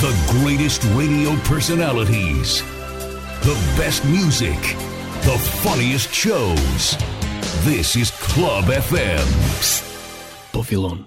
The greatest radio personalities, the best music, the funniest shows. This is Club FM. Buffalon.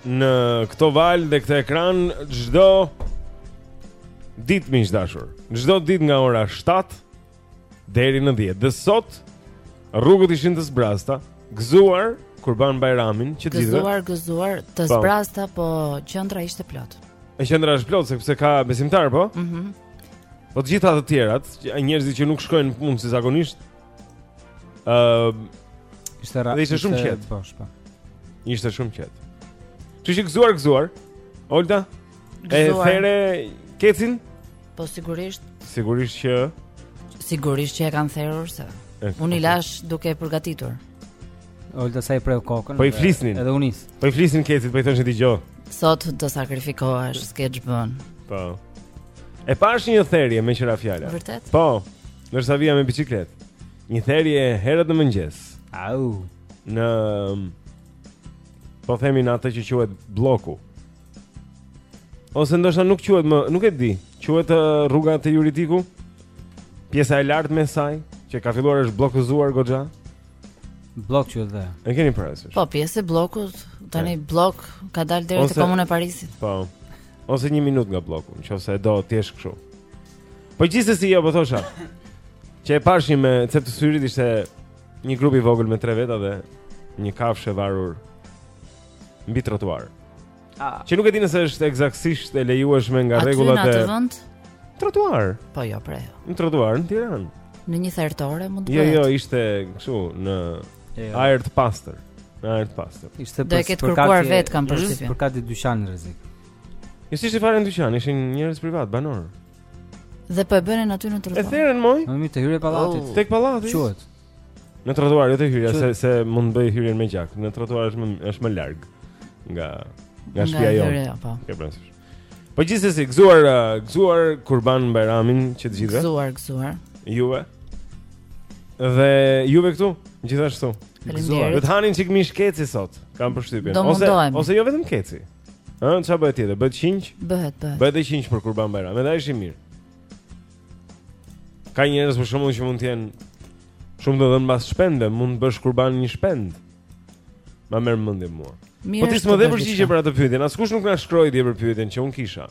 Në këto valë dhe këtë ekran Çdo Ditë miq të dashur Çdo ditë nga ora 7 Deri në 10 Dhe sot Rrugët ishin të zbrazta Gëzuar Kurban Bajramin që Gëzuar, gëzuar Të po. zbrazta po qendra ishte plot E qendra është plot Sepse ka besimtarë po mm -hmm. Po të gjitha të tjerat Njerëzit që nuk shkojnë në punë si zakonisht Ëm ishte rrallë. Ishte shumë qetë. Po, po. Ishte shumë qetë. Ti je gëzuar, gëzuar. Olta. E there kecin? Po sigurisht. Sigurisht që Sigurisht që e kanë therur se. Unë i lash duke e përgatitur. Olta sa i preu kokën. Po i flisnin. Edhe unis. Po i flisnin kecit, po i thoshin ti gjë. Sot do sakrifikohesh, s'ke ç'bën. Po. E pash një therje me qira fjala. Vërtet? Po. Ndërsa vija me biçikletë Një therje herët në mëngjes Au Në Po themi në atë që quhet blloku Ose ndoshta nuk quhet më Nuk e di Quhet rruga te juridiku Pjesa e lartë me saj Që ka filluar është bllokëzuar goxha Bllok quhet dhe E keni parasysh Po pjesë e bllokut Tani blloku ka dalë deri te komuna e Parisit Po Ose një minut nga blloku Në qoftë se do thjesht kështu Po gjithsesi jo, po thosha. Që e pashë me cep të syrit ishte një grup i vogël me tre veta dhe një kafshë e varur mbi trotuar. Ah. Që nuk e di nëse është ekzaktësisht e lejueshme nga rregullat e Aty në atë vend? Trotuar. Po jo, pra jo. Në trotuar në Tiranë. Në një thertore mund të jo, bëhet. Jo, jo, ishte kështu në jo. ajër të pastër. Në ajër të pastër. Ishte për për t'u kërkuar vetë kam përshtypjen. Për këtë dyqan rrezik. Jo s'ishte fare në dyqan, ishin njerëz privatë, banorë. Dhe po e bënin aty në trotuar. E therën moj? Mu në te hyrja e pallatit. Oh. Tek pallati. Quhet. Në trotuar jo te hyrja se se mund të bëjë hyrjen me gjak. Në trotuar është më është më larg nga nga shtëpia jote. Nga po. Ke pranuar. Po gjithsesi, gëzuar, uh, gëzuar Kurban Bajramin që të gjithëve. Gëzuar, gëzuar. Juve. Dhe juve këtu, gjithashtu. Gëzuar. Do të hani një çik mish keci sot, kam përshtypjen. Ose ose jo vetëm keci. Ëh, çfarë bëhet tjetër? Bëhet qengj? Bëhet, bëhet. Bëhet dhe qengj për Kurban Bajram. Edhe është i mirë. Ka njerëz për shembull që mund të jenë shumë të dhënë mbas shpendëve, mund të bësh kurban një shpend. Ma merr mendja mua. Mirë, po ti s'më dhe përgjigje për atë pyetjen. Askush nuk na shkroi dhe për pyetjen që unë kisha.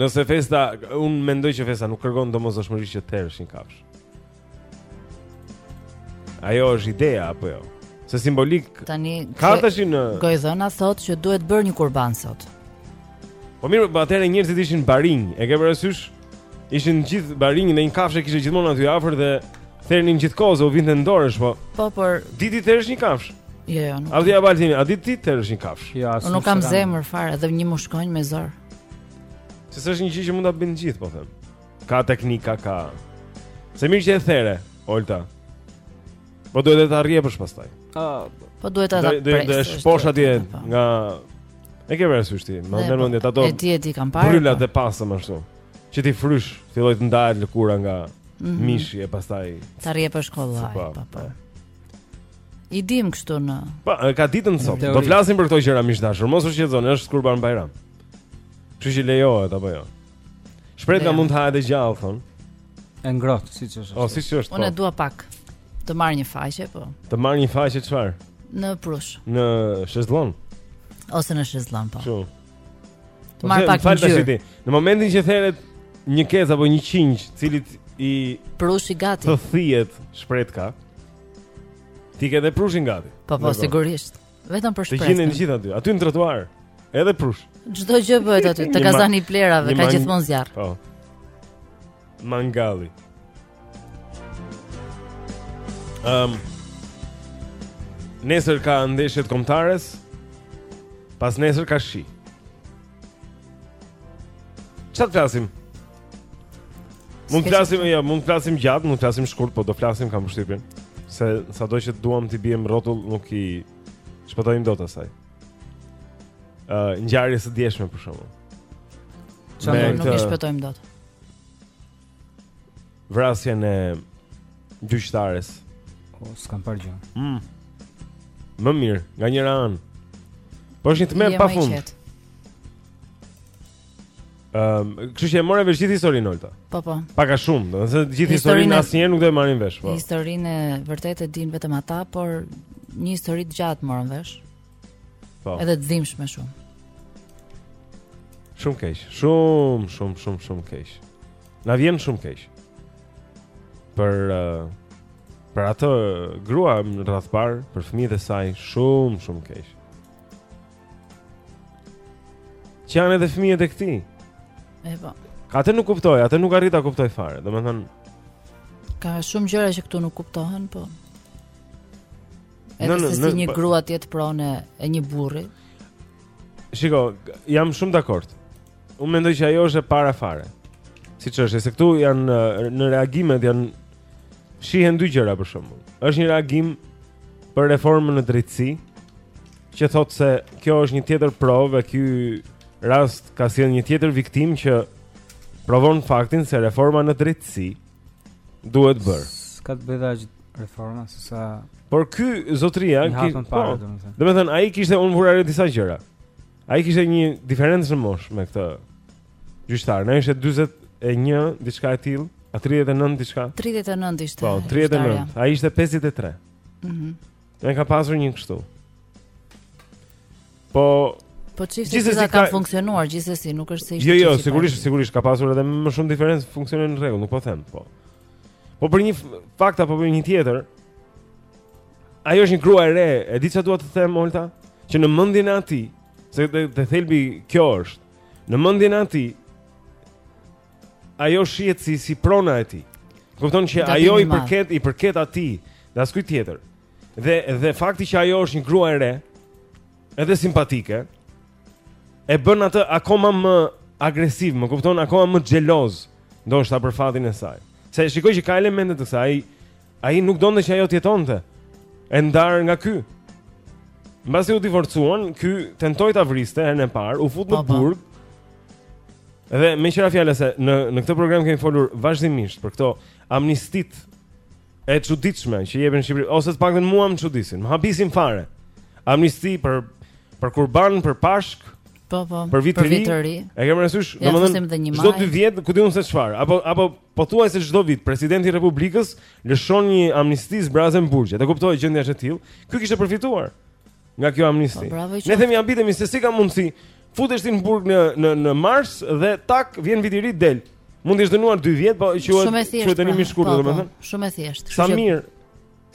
Nëse festa, unë mendoj që festa nuk kërkon domosdoshmërisht që të therësh një kafshë. Ajo është ideja apo jo? Se simbolik tani ka tashin në gojë, zëra thotë që duhet bërë një kurban sot. Po mirë, po atëherë njerëzit ishin barinj, e ke parasysh? Ishin gjithë barinj, një kafshë kishte gjithmonë aty afër dhe thernin gjithë kohë, u vinte ndorësh, po. Po, por di ti therësh një kafshë. Jo, jo, nuk. A di apo Altini, a di ti therësh një kafshë? Jo, as. Unë nuk kam zemër fare, edhe një mushkonj me zor. Se s'është një gjë që mund ta bëjnë të gjithë, po them. Ka teknika, ka. Se mirë që e there, Olta. Po duhet ta rrjepësh pastaj. Ah, po duhet ta presësh. Do të shposh atje po. nga E ke vërsë ti, më vjen po, ndër mend ato. E di, e di kam parë. Brylat po. e pasëm ashtu. Që t'i frysh, fillojë të ndahet lëkura nga mm -hmm. mishi e pastaj ta rrjepësh kollaj, po po. I dimë këto ne. Po, ka ditën sot. Do flasim për këto gjëra miq të dashur. Mos u shqetëzoni, është Kurban Bajram. Kështu që lejohet apo jo? Shpretka mund të hahet e gjallë thon. E ngrohtë siç është. O siç është. Unë po. dua pak të marr një faqe, po. Të marr një faqe çfarë? Në prush. Në shezllon. Ose në shezllon, po. Çu. Të marr pak një gjë. Në momentin që theret një kec apo një qengj, cilit i prushi gati. Të hiqet shpretka. Ti ke edhe prushin gati. Po, po, sigurisht. Vetëm për shpretkën. Të gjenin gjithë aty, aty në trotuar. Edhe prush. Çdo gjë bëhet aty, te kazani i plehrave, ka gjithmonë zjarr. Po. Mangali. Ehm. Um, nesër ka ndeshje të kombëtares. Pasnesër ka shi. Çfarë të flasim? Mund të flasim, jo, mund të flasim gjatë, mund të flasim shkurt, po do flasim kam përshtypjen se sado që duam t'i biem rrotull nuk i shpëtojmë dot asaj. Ë, uh, ngjarje së djeshme për shembull. Çfarë nuk i shpëtojmë dot? Vrasjes së gjyqtares. Po, s'kam parë gjë. Mm. Më mirë, nga njëra anë. Po është një tmerr pafund. Ehm, um, kështu që e morën vesh gjithë historinë Olta. Po po. Pak a shumë, domethënë gjithë historinë asnjëherë nuk do e marrin vesh, po. Historinë e vërtetë e dinë vetëm ata, por një histori të gjatë morën vesh. Po. Edhe të dhimbshme shumë. Shumë keq, shumë, shumë, shumë, shumë keq. Na vjen shumë keq. Për uh, për atë grua në radhë të parë, për fëmijët e saj, shumë, shumë keq. Që janë edhe fëmijët e këtij. E po. Atë nuk kuptoj, atë nuk arrij ta kuptoj fare. Domethënë ka shumë gjëra që këtu nuk kuptohen, po. Edhe se si një po. grua të jetë pronë e një burri. Shiko, jam shumë dakord. Unë mendoj që ajo është e para fare. Siç është, se këtu janë në reagimet janë shihen dy gjëra për shembull. Është një reagim për reformën në drejtësi, Që thotë se kjo është një tjetër provë e ky rast ka sjell një tjetër viktim që provon faktin se reforma në drejtësi duhet bërë. S'ka të bëjë as reforma se sa Por ky zotria, ky po. Domethënë ai kishte unë vura re disa gjëra. Ai kishte një diferencë në moshë me këtë gjyqtaren. Ishte 41 diçka e tillë, a 39 diçka? 39 ishte. Po, 39. Ai ishte 53. Mhm. Mm Ne ka pasur një kështu. Po Po çifte që kanë funksionuar gjithsesi, nuk është se ishte. Jo, jo, sigurisht, sigurisht ka pasur edhe më shumë diferencë funksionon në rregull, nuk po them, po. Po për një fakt apo për një tjetër. Ajo është një grua e re, e di çfarë dua të them Olta, që në mendjen e atij, se te, te thelbi kjo është. Në mendjen e atij ajo shihet si si prona e tij. Kupton që ajo i përket i përket atij, dhe askuj tjetër. Dhe dhe fakti që ajo është një grua e re, edhe simpatike, e bën atë akoma më agresiv, më kupton, akoma më xheloz, ndoshta për fatin e saj. Se shikoj që ka elemente të kësaj, Ai nuk donte që ajo të jetonte e ndarë nga ky. Mbasi u divorcuan, ky tentoi ta vriste herën e parë, u fut në burg. Dhe meqë ra fjala se në në këtë program kemi folur vazhdimisht për këto amnistitë e çuditshme që jepen në Shqipëri ose të paktën mua më çudisin. Më habisin fare. Amnisti për për kurban, për Pashk. Po po. Për vit të ri. E ke parasysh, domethënë çdo dy vjet ku di unë se çfarë, apo apo Pothuajse çdo vit presidenti i Republikës lëshon një amnisti zbraz burgjet. E kuptoj gjendja është e tillë. Ky kishte përfituar nga kjo amnisti. Po, ne themi habitemi se si ka mundsi futesh ti në burg në në në mars dhe tak vjen viti i ri del. Mund të jesh dënuar 2 vjet, po quhet quhet dënim i pra. shkurtë, po, domethënë. Po, shumë e thjeshtë. Sa mirë.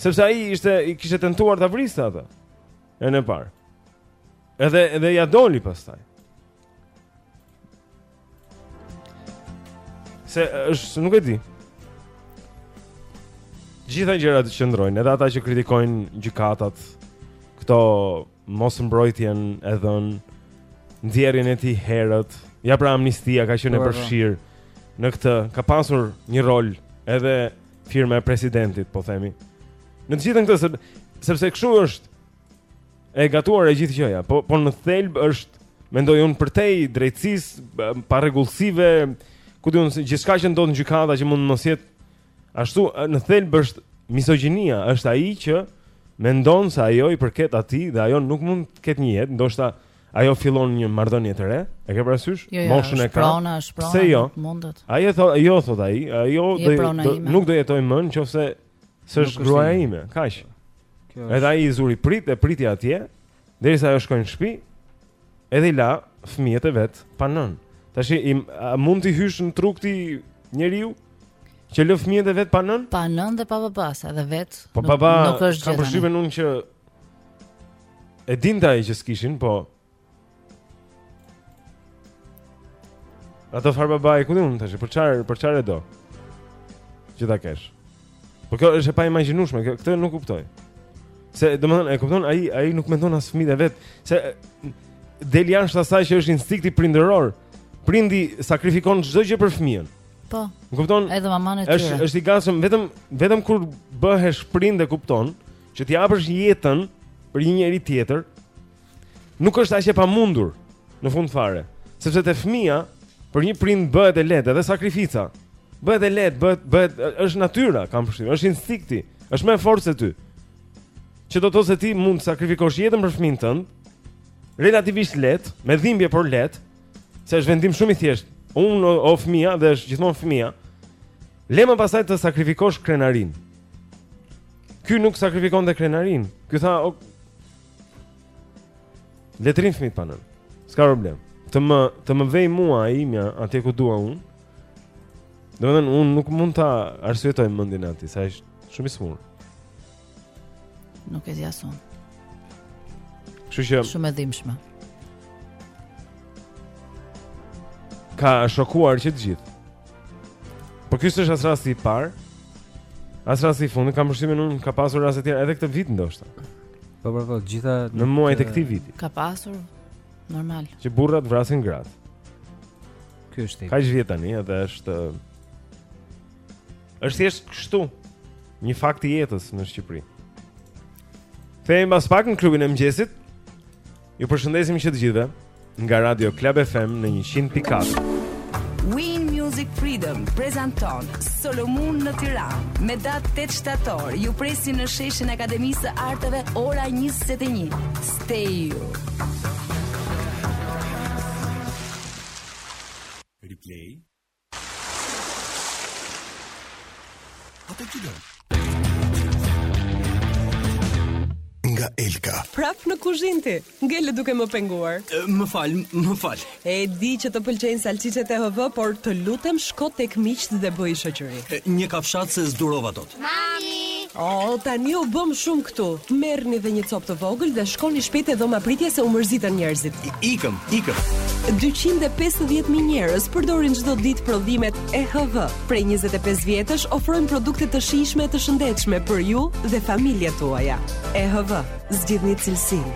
Sepse ai ishte i kishte tentuar ta vriste atë. Herën e parë. Edhe edhe ia doli pastaj. Se është, nuk e di. Të gjitha gjërat qëndrojnë, edhe ata që kritikojnë gjykatat, këto mosmbrojtjen e dhënë, nxjerrjen e tij herët, ja pra amnistia ka qenë e po, po. përfshirë në këtë, ka pasur një rol edhe firma e presidentit, po themi. Në të gjithën këtë se, sepse kështu është e gatuar e gjithë gjëja, po po në thelb është mendoj unë përtej drejtësisë, parregullsive, ku di unë se gjithçka që ndodh në gjykata që mund të mos jetë ashtu në thelb është mizogjinia, është ai që mendon se ajo i përket atij dhe ajo nuk mund të ketë një jetë, ndoshta ajo fillon një marrëdhënie të re, e ke parasysh? Jo, jo, moshën e ka. Prona, është prona, Pse jo? Mundet. Ai e thotë, jo thotë ai, ajo do, nuk do jetojë më nëse S'është gruaja ime, kaq. Edhe ai i zuri pritë e priti atje, derisa ajo shkoi në shtëpi, edhe i la fëmijët e vet pa nën. Tashi mund t'i hysh në tru këtij njeriu që lë fëmijët e vet pa nën? Pa nën dhe pa baba, se edhe vet. Po baba, nuk është gjë. Kam përshtypjen unë që e dinte ai që s'kishin, po Atë farë babai ku e duan tash, për çfarë, për çfarë e do? Që ta kesh. Po kjo është e paimagjinueshme, këtë nuk kuptoj. Se domethënë e kupton ai, ai nuk mendon as fëmijët e vet, se del jashtë asaj që është instinkti prindëror. Prindi sakrifikon çdo gjë për fëmijën. Po. Më kupton? Edhe maman e tyre. Është është i gatshëm vetëm vetëm kur bëhesh prind e kupton që të japësh jetën për një njeri tjetër, nuk është aq e pamundur në fund fare, sepse te fëmija për një prind bëhet e lehtë edhe sakrifica. Bëhet e lehtë, bëhet bëhet është natyra, kam përshtypjen, është instinkti, është më e fortë se ty. Që do të thotë se ti mund të sakrifikosh jetën për fëmijën tënd relativisht lehtë, me dhimbje por lehtë, se është vendim shumë i thjeshtë. Unë o, o fëmija dhe është gjithmonë fëmija. Le më pastaj të sakrifikosh krenarinë. Ky nuk sakrifikon dhe krenarinë. Ky tha, Le të rrinë fëmijët pa nënë. S'ka problem. Të më të më vejë mua e imja atje ku dua unë. Domethënë unë nuk mund ta arsyetoj mendjen e atij, sa është shumë i sëmurë. Nuk e di as unë. Kështu që shumë e dhimbshme. Ka shokuar që të gjithë. Po ky s'është as rasti i parë. As rasti i fundit, kam përshtypjen unë ka pasur raste të tjera edhe këtë vit ndoshta. Po po po, gjithë në muajt e këtij viti. Ka pasur normal. Që burrat vrasin gratë. Ky është ai. Kaq vjet tani edhe është është thjesht kështu një fakt i jetës në Shqipëri. Kthehemi pas pak në klubin e mëngjesit. Ju përshëndesim që të gjithëve nga Radio Club FM në 100.4. Win Music Freedom prezanton Solomun në Tiranë me datë 8 shtator. Ju presim në sheshin e Akademisë së Arteve ora 21. Stay you. Replay Nga Elka. Prap në kuzhinë ti. Ngele duke më penguar. Më fal, më fal. E di që të pëlqejnë salsiçet EHV, por të lutem shko tek miqtë dhe bëji shoqëri. Një kafshatë se s'durova dot. Mami! Oo, tani u bëmë shumë këtu. Merrni dhe një copë të vogël dhe shkoni shpejt te dhoma e pritjes se u mërzitën njerëzit. Ikëm, ikëm! Dyqind e pesëdhjetë mijë njerëz përdorin çdo ditë prodhimet EHV. Prej njëzet e pesë vjetësh ofrojmë produkte të shijshme e të shëndetshme për ju dhe familjet tuaja. EHV, zgjidhni cilësinë.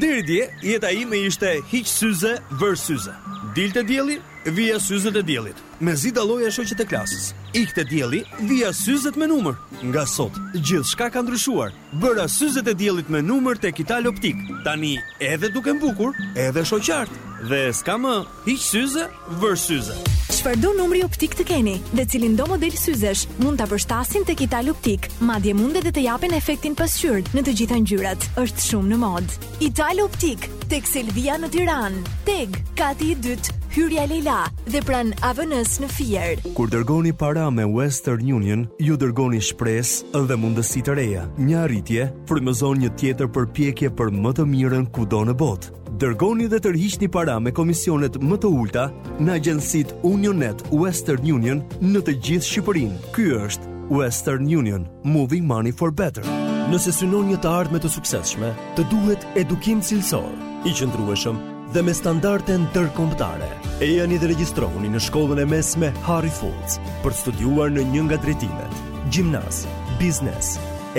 Deri dje, jeta ime ishte hiq syze, vër syze. Dilte dielli, vija syzet e diellit. Mezi dalloja shoqet e klasës, ikte dielli, vija syzet me numër. Nga sot, gjithçka ka ndryshuar. Bëra syzet e diellit me numër tek Ital Optik. Tani edhe dukem bukur, edhe shoh qartë. Dhe s'ka më, hiq syze, vër syze. Çfarëdo numri optik të keni dhe cilindo model syzesh, mund ta përshtatin tek Ital Optik. Madje mund edhe të japin efektin pasqyrë në të gjitha ngjyrat. Është shumë në modë. Ital Optik, tek Selvia në Tiranë, Teg, kati i dytë, hyrja Lejla dhe pranë AVN-së në Fier. Kur dërgoni para me Western Union, ju dërgoni shpresë dhe mundësi të reja. Një arritje frymëzon një tjetër përpjekje për më të mirën kudo në botë. Dërgoni dhe tërhiqni para me komisionet më të ulta në agjensitë UnionNet Western Union në të gjithë Shqipërinë. Ky është Western Union, Moving Money for Better. Nëse synon një të ardhme të suksesshme, të duhet edukim cilësor, i qëndrueshëm dhe me standarde ndërkombëtare. Ejani dhe regjistrohuni në shkollën e mesme Harry Fultz për të studiuar në një nga drejtimet, gjimnaz, biznes,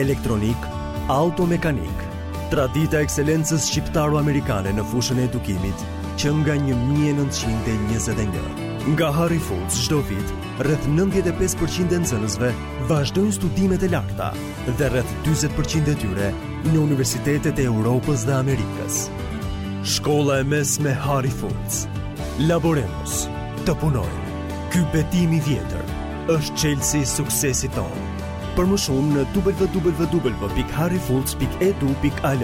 elektronikë, automekanikë. Tradita e ekselencës shqiptaro-amerikane në fushën e edukimit që nga 1921. Nga Harry Fultz çdo vit rreth nëntëdhjetë e pesë për qind e nxënësve vazhdojnë studimet e larta dhe rreth dyzet për qind e tyre në universitetet e Europës dhe Amerikës. Shkolla e mesme Harry Fultz. Laboremus, të punojmë. Ky betim i vjetër është çelësi i suksesit tonë. Për më shumë në www.harryfultz.edu.al.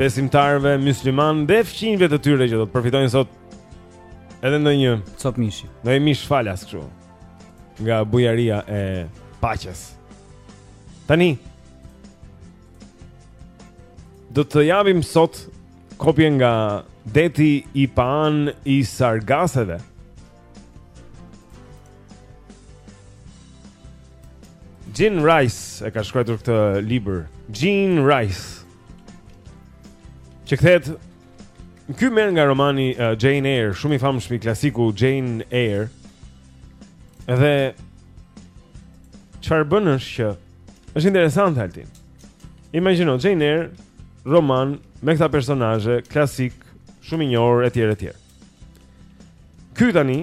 besimtarëve myslimanë dhe fqinjve të tyre që do të përfitojnë sot edhe ndonjë copë mishi. Ndonjë mish falas kështu. Nga bujaria e paqes. Tani do të japim sot kopje nga Deti i paanë i Sargaseve. Jean Rhys e ka shkruajtur këtë libër. Jean Rhys. Që kthehet ky merr nga romani uh, Jane Eyre, shumë i famshmi klasiku Jane Eyre. Dhe çfarë bën është që është interesante Altin. Imagjino Jane Eyre, roman me këta personazhe klasik, shumë i njohur etj etj. Ky tani,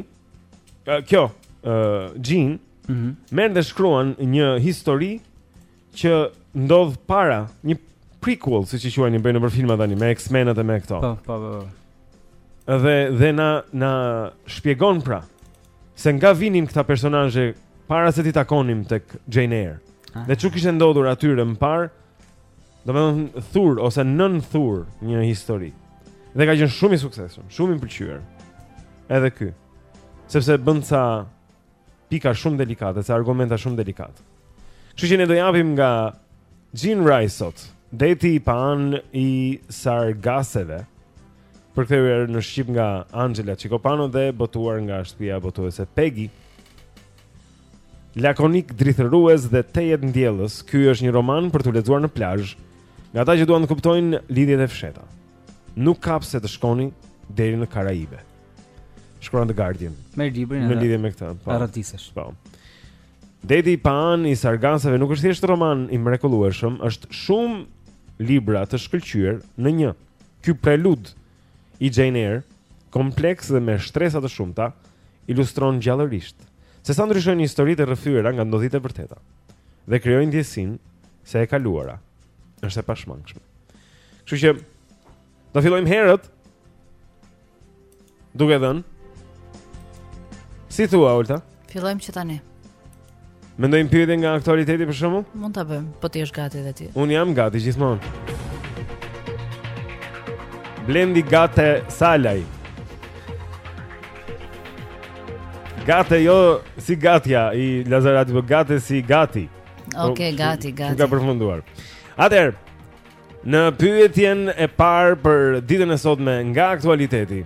uh, kjo, ë uh, Jean, mm -hmm. merr dhe shkruan një histori që ndodh para, një prequel, siç e quajnë bëjnë për filma tani me X-Men-at dhe me këto. Po, po, po. po. Dhe dhe na na shpjegon pra se nga vinin këta personazhe para se t'i takonim tek Jane Eyre. Ah. Dhe ç'u kishte ndodhur atyre më parë Domethënë thur, ose nënthur një histori Dhe ka qenë shumë i suksesshëm, shumë i pëlqyer. Edhe ky. Sepse bën ca pika shumë delikate, ca argumenta shumë delikate. Kështu që ne do japim nga Jean Rhys sot, Deti i paanë i Sargaseve. Përkthyer në shqip nga Anxhela Çikopano dhe botuar nga shtëpia botuese Pegi. Lakonik, drithërues dhe tejet ndjellës, ky është një roman për t'u lexuar në plazh, nga ata që duan të kuptojnë lidhjet e fshehta. Nuk ka pse të shkoni deri në Karaibe. Shkruan The Guardian. Me librin në lidhje me këtë. Po. Arratisesh. Po. Deti i paanë i Sargaseve nuk është thjesht roman i mrekullueshëm, është shumë libra të shkëlqyer në një. Ky prelud i Jane Eyre, kompleks dhe me shtresa të shumta, ilustron gjallërisht se sa ndryshojnë historitë e rrëfyera nga ndodhitë e vërteta dhe krijon ndjesinë se e kaluara është e pashmangshme. Kështu që do fillojmë herët duke dhënë si thua Olta? Fillojmë që tani. Mendojmë pyetje nga aktualiteti për shembull? Mund ta bëjmë, po ti je gati edhe ti. Unë jam gati gjithmonë. Blendi Gate Salaj. Gate jo si Gatja i Lazaratit, po Gate si Gati. Okej, okay, po, Gati, Gati. Nuk ka përfunduar. Atëherë, në pyetjen e parë për ditën e sotme nga aktualiteti.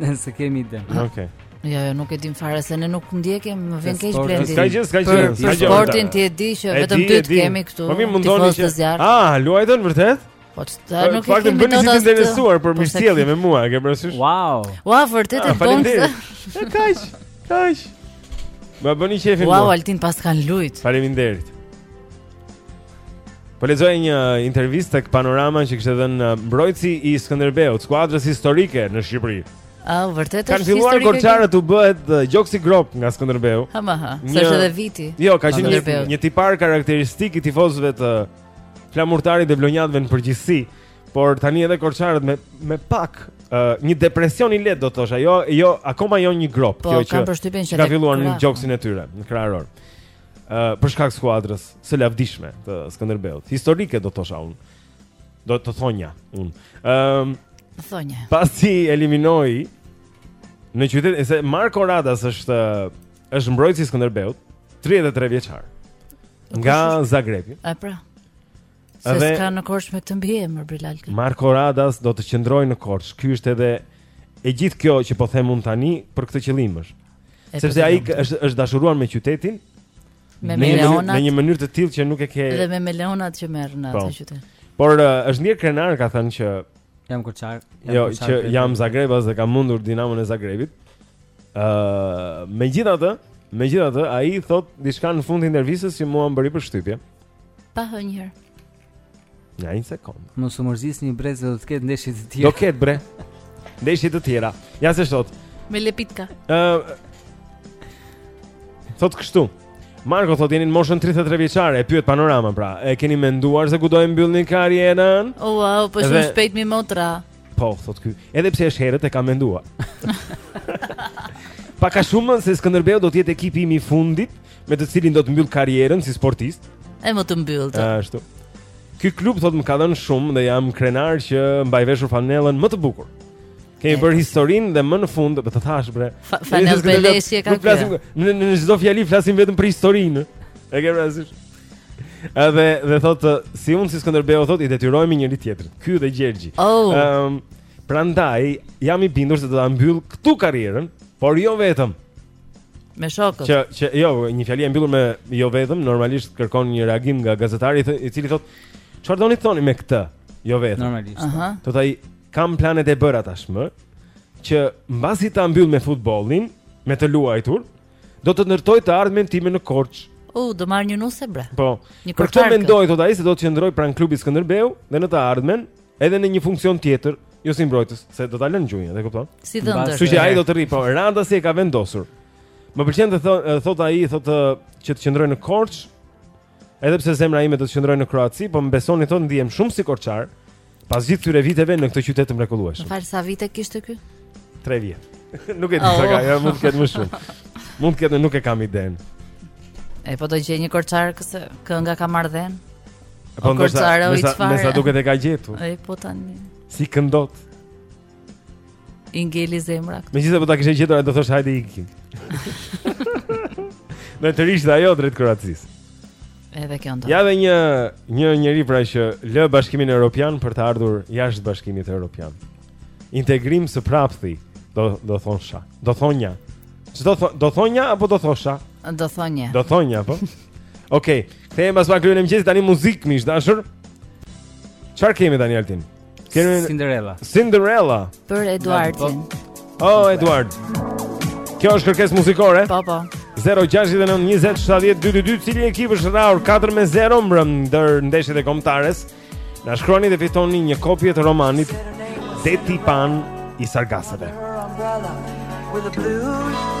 Nëse kemi ide. Okej. Okay. Jo, jo, nuk e dimë fare se ne nuk ndjekim, më vjen keq Blendi. S'ka gjë, s'ka gjë. Për sportin ti e di që vetëm dy të kemi këtu. Po mund të mundoheni që Ah, luajtën vërtet? Po të nuk e kemi dot asgjë. Fakti interesuar për po, mirësjellje me mua, e ke parasysh? Wow. Wow, vërtet e ah, bën. Sa kaq? Kaq. Ma bëni qejfin. Wow, Altin paskan lujt. Faleminderit. Po lexoja një intervistë tek Panorama që kishte dhënë uh, mbrojtësi i Skënderbeut, skuadrës historike në Shqipëri. Ah, vërtet është. Kanë filluar korçarët u bëhet uh, gjoksi gropë nga Skënderbeu. Ha, ha. Sa është edhe viti. Jo, ka qenë një, një tipar karakteristik i tifozëve të Flamurtarit dhe vlonjatëve në përgjithësi, por tani edhe korçarët me me pak uh, një depresion i lehtë do të thosha. Jo, jo, akoma jo një gropë, po, kjo që ka filluar në gjoksin e tyre në kraharor. për shkak të skuadrës së lavdishme të Skënderbeut. Historike do të thosha unë. Do të thonja unë. Ëm um, thonja. Pasi eliminoi në qytet e se Marko Radas është është mbrojtësi i Skënderbeut, 33 vjeçar. Nga Zagrebi. Ëpra. Pra. Se dhe, s'ka në Korçë me këtë mbiemër Bilal. Marko Radas do të qëndrojë në Korçë. Ky është edhe e gjithë kjo që po them unë tani për këtë qëllim është. Sepse ai është është dashuruar me qytetin. Me meleonat. Në një mënyrë të tillë që nuk e ke Dhe me meleonat që merr në po. atë qytet. Por uh, është një krenar ka thënë që jam korçar. Jo, që jam zagrebas dhe kam mundur Dinamon e Zagrebit. Ëh, uh, megjithatë, megjithatë ai thotë diçka në fund të intervistës që mua më bëri përshtypje. Pa hë një herë. Ja një sekondë. Mos u mërzisni bre se do të ketë ndeshje të tjera. Do ketë bre. Ndeshje të tjera. Ja se ç'thotë. Me lepitka. Ë uh, Thotë kështu. Marko thotë jeni në moshën 33 vjeçare, e pyet Panorama pra. E keni menduar se ku do e mbyllni karrierën? Oh, wow, po shumë shpejt mi motër. Po, thotë ky. Edhe pse është herët e kam menduar. Pak a shumë se Skënderbeu do të jetë ekipi im i fundit me të cilin do të mbyll karrierën si sportist. E më të mbylltë. Ashtu. Ky klub thotë më ka dhënë shumë dhe jam krenar që mbaj veshur fanellën më të bukur. Kemi bërë historinë dhe më në fund do të thash bre. Fanellë beleshi e ka. Nuk flasim në çdo fjali flasim vetëm për historinë. E ke parasysh? Edhe dhe thotë si unë si Skënderbeu thotë i detyrohemi njëri tjetrit. Ky dhe Gjergji. Ëm oh. um, prandaj jam i bindur se do ta mbyll këtu karrierën, por jo vetëm me shokët. Që që jo, një fjali e mbyllur me jo vetëm, normalisht kërkon një reagim nga gazetari i cili thotë çfarë doni të thoni me këtë? Jo vetëm. Normalisht. Aha. Thotë ai kam planet e bëra tashmë që mbasi ta mbyll me futbollin, me të luajtur, Do të ndërtoj të ardhmen time në Korçë. U, uh, do marr një nuse bre. Po. Një për këtë mendoj thotë ai se do të qëndroj pranë klubit Skënderbeu dhe në të ardhmen edhe në një funksion tjetër, jo si mbrojtës, se do ta lënë gjunjët, e kupton? Si dhëndër. Kështu që ai do të rri, po Radasi e ka vendosur. Më pëlqen thotë ai thotë që të qëndroj në Korçë Edhe pse zemra ime do të qëndrojë në Kroaci, po më besoni thotë ndihem shumë si korçar pas gjithë këtyre viteve në këtë qytet të mrekullueshëm. Pas sa vite kishte ky? 3 vjet. nuk e di sa ka, oh. ja mund të ketë më shumë. Mund të ketë, nuk e kam idenë. E po do gjej një korçare se kënga ka marrë dhenë. Po ndoshta me sa duket e ka gjetur. E po tani. Si këndot. I ngeli zemra. Megjithëse po ta kishe gjetur, do thosh hajde ikim. Në të rishtë dhe ajo drejtë Kroacisë. Edhe kjo ndodh. Ja dhe një, një njeri pra që lë Bashkimin Europian për të ardhur jashtë Bashkimit Europian. Integrim së prapthi do, do thosha. Do thoja. Çë do, do thoja apo do thosha? Do thoje. Do thoja apo? Okej, okay. kthehemi pas pak te ky mëngjes, tani muzikë miq të dashur. Çar kemi tani Altin? Kemi Cinderella. Cinderella. Për Eduardin. Oh, Eduard. Kjo është kërkesë muzikore? Po, po. 069 20 70 222, cili ekip është rrahur 4 me 0 mbrëm ndër ndeshjet e kombëtares? Na shkruani dhe fitoni një kopje të romanit Deti i Paanë i Sargaseve. With the blues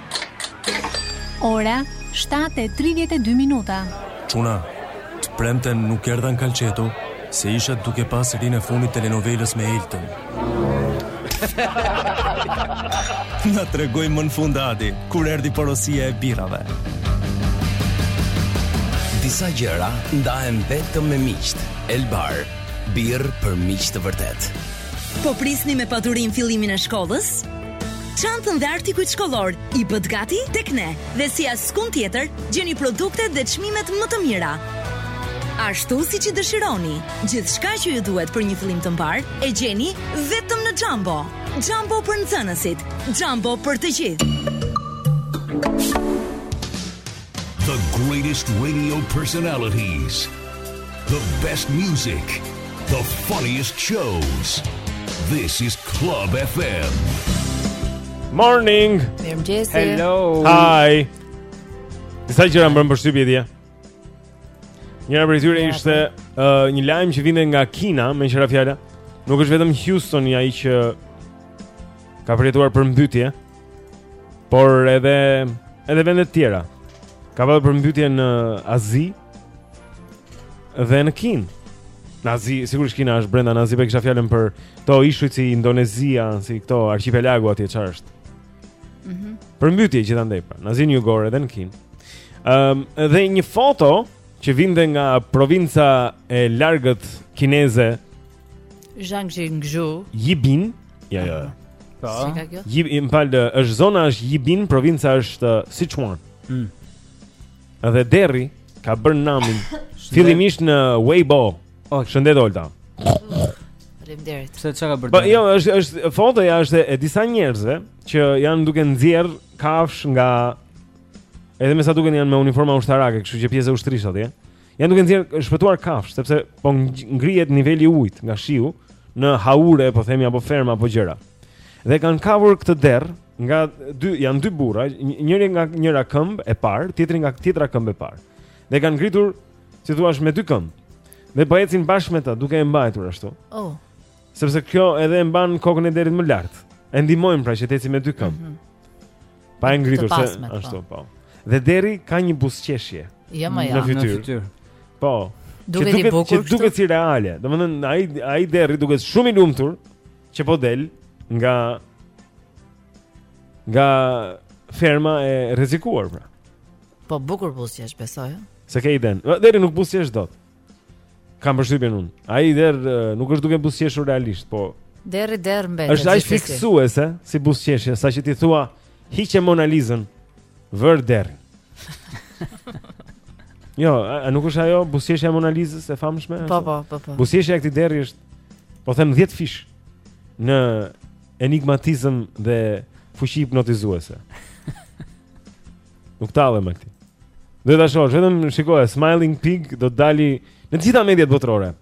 Ora, 7:32 minuta. Çuna, të premten nuk erdha në kalçeto, se isha duke pa serinë e fundit të telenovelës me Eltën. Na tregoi më në fund Adi, kur erdhi porosia e birrave. Disa gjëra ndahen vetëm me miqtë. Elbar, birrë për miq të vërtetë. Po prisni me padurim fillimin e shkollës? Çantën dhe artikujt shkollorë i bëni gati tek ne dhe si askund tjetër gjeni produktet dhe çmimet më të mira. Ashtu siç i dëshironi, gjithçka që ju duhet për një fillim të mbarë e gjeni vetëm në Jumbo. Jumbo për nxënësit, Jumbo për të gjithë. The greatest radio personalities The best music The funniest shows This is Club FM Morning Mirëmëngjes. Hello Hi Disa gjëra më bënë përshtypje dje. Njëra prej tyre ishte uh, Një lajmë që vinte nga Kina, meqë ra fjala. Nuk është vetëm Houstoni ai që ka përjetuar përmbytje Por edhe edhe vende të tjera. Ka patur përmbytje në Azi dhe në Kinë. Në Azi, sigurisht Kina është brenda në Azi, por e kisha fjalën për këto ishujt si Indonezia, si këto arkipelagu atje çar është. Mm -hmm. Përmbytje gjithandej, pra, në Azinë Jugore dhe në Kinë. Um, dhe një foto që vinte nga provinca e largët kineze Zhang Jingzhu. Yibin. Jo, jo. jo. Po. Si ka kjo? Yib, më fal, është zona është Yibin, provinca është uh, Sichuan. Mm. Dhe derri ka bërë namin fillimisht në Weibo. Okay. Shëndet Olta. Faleminderit. Pse çka ka bërë? Po jo, është është fotoja është e disa njerëzve që janë duke nxjerrë kafshë nga edhe me sa duken janë me uniforma ushtarake, kështu që pjesë e ushtrisë atje. Janë duke nxjerrë shpëtuar kafshë sepse po ngrihet niveli i ujit nga shiu në haure, po themi apo ferma apo gjëra. Dhe kanë kapur këtë derr nga dy janë dy burra, njëri nga njëra këmbë e parë, tjetri nga tjetra këmbë e parë. Dhe kanë ngritur, si thua, me dy këmbë. Dhe po ecin bashkë me ta, duke e mbajtur ashtu. Oh. Sepse kjo edhe e mban kokën e derrit më lart. E ndihmojnë pra që të ecin me dy këmbë. Mm -hmm. Pa e ngritur se po. ashtu po. Dhe derri ka një buzëqeshje. Jo më ja. Në fytyrë. Po. Duket i bukur. Që duket si reale. Domethënë ai ai derri duket shumë i lumtur që po del nga nga ferma e rrezikuar pra. Po bukur buzëqesh besoj. S'e ke idenë. Derri nuk buzëqesh dot. Kam përshtypjen unë. Ai derr nuk është duke buzëqeshur realisht, po derri derr mbetet. Është aq fiksuese si buzëqeshje, saqë ti thua hiqe Mona Lizën vër derr. jo, a, a nuk është ajo buzëqeshja e Mona Lizës e famshme? Po, po, po, po. Buzëqeshja e këtij derri është po them 10-fish në enigmatizëm dhe fuqi hipnotizuese. Nuk tallem me këtë. Do ta shohësh, vetëm shikoje Smiling Pig do të dali në të gjitha mediat botërore.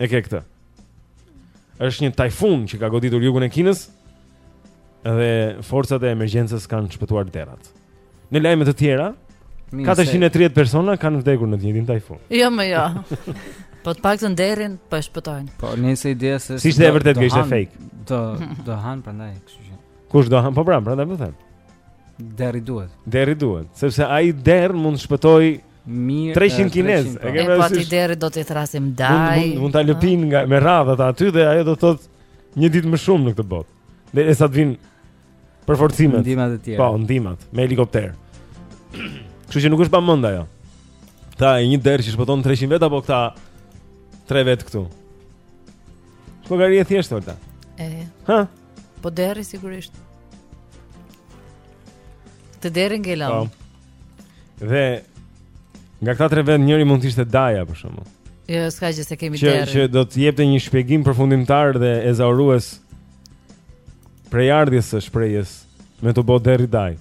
E ke këtë. Është një tajfun që ka goditur jugun e Kinës dhe forcat e emergjencës kanë shpëtuar derrat. Në lajme të tjera, 430 persona kanë vdekur në të njëjtin tajfun. Jo, më jo. Po të paktën derrin, po e shpëtojnë. Po, nëse ideja se... S'është e vërtetë, kjo është fake. Do, do hanë, prandaj, kështu. Kush do hanë po pra, prandaj po them. Derri duhet. Derri duhet, sepse ai derr mund të shpëtojë mirë 300 kinezë. E po. ke vërtet derrin do të thërrasim dajë. Mund mund ta lëpijnë nga me radhë ata aty dhe ajo do të thotë një ditë më shumë në këtë botë. Derisa të vijnë përforcimet. Ndihmat e tjera. Po, ndihmat me helikopter. Kështu që nuk është pa mend ajo. Tha e një derr që shpëton 300 vetë apo këta 3 vetë këtu. Është llogari e thjeshtë Olta. E. Ha, Po derri sigurisht. Të derri ngelon. Po. Dhe nga këta tre vetë njëri mund të ishte daja për shembull. Jo, s'ka gjë se kemi derrin. Që që do të jepte një shpjegim përfundimtar dhe ezaurues prejardhjes së shprehjes me t'u bo derri dajë.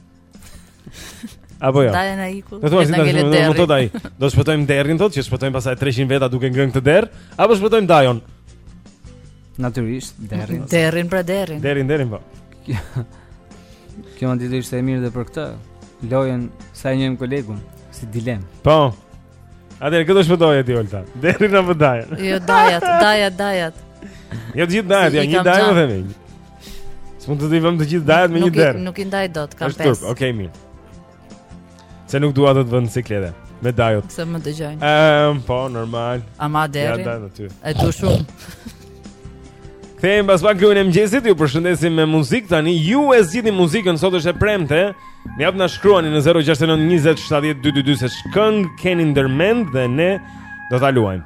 Apo jo. Dajën ai ku. Do të thotë ai, do të thotë ai. Do shpëtojmë derrin thotë, që shpëtojmë pasaj 300 veta duke ngrënë këtë derr, apo shpëtojmë Dajon. Natyrisht derrin. Derrin pra derrin. Derrin, derrin po. Kjo mund të ishte e mirë dhe për këtë. Lojën sa e njohim kolegun si dilemë. Po. Atëherë kë do shpëtoje ti Olta. Derrin apo Dajon? Jo Dajat, Dajat, Dajat. Jo gjithë Dajat, jo një Dajë vetëm. S'mund të t'i vëmë të gjithë dajat me një derr. Nuk i ndaj dot, kam pesë. Okej, okay, mirë. Se nuk dua të të vë në siklet me dajot. Se më dëgjojnë. Ehm, po, normal. Ama derri. Ja, dajë aty. E du shumë. Kthehemi pas pak lajmet e mëngjesit, ju përshëndesim me muzikë tani. Ju e zgjidhni muzikën sot është e premte. Na pra na shkruani në 069 20 70 222 se ç'këngë keni ndërmend dhe ne do ta luajmë.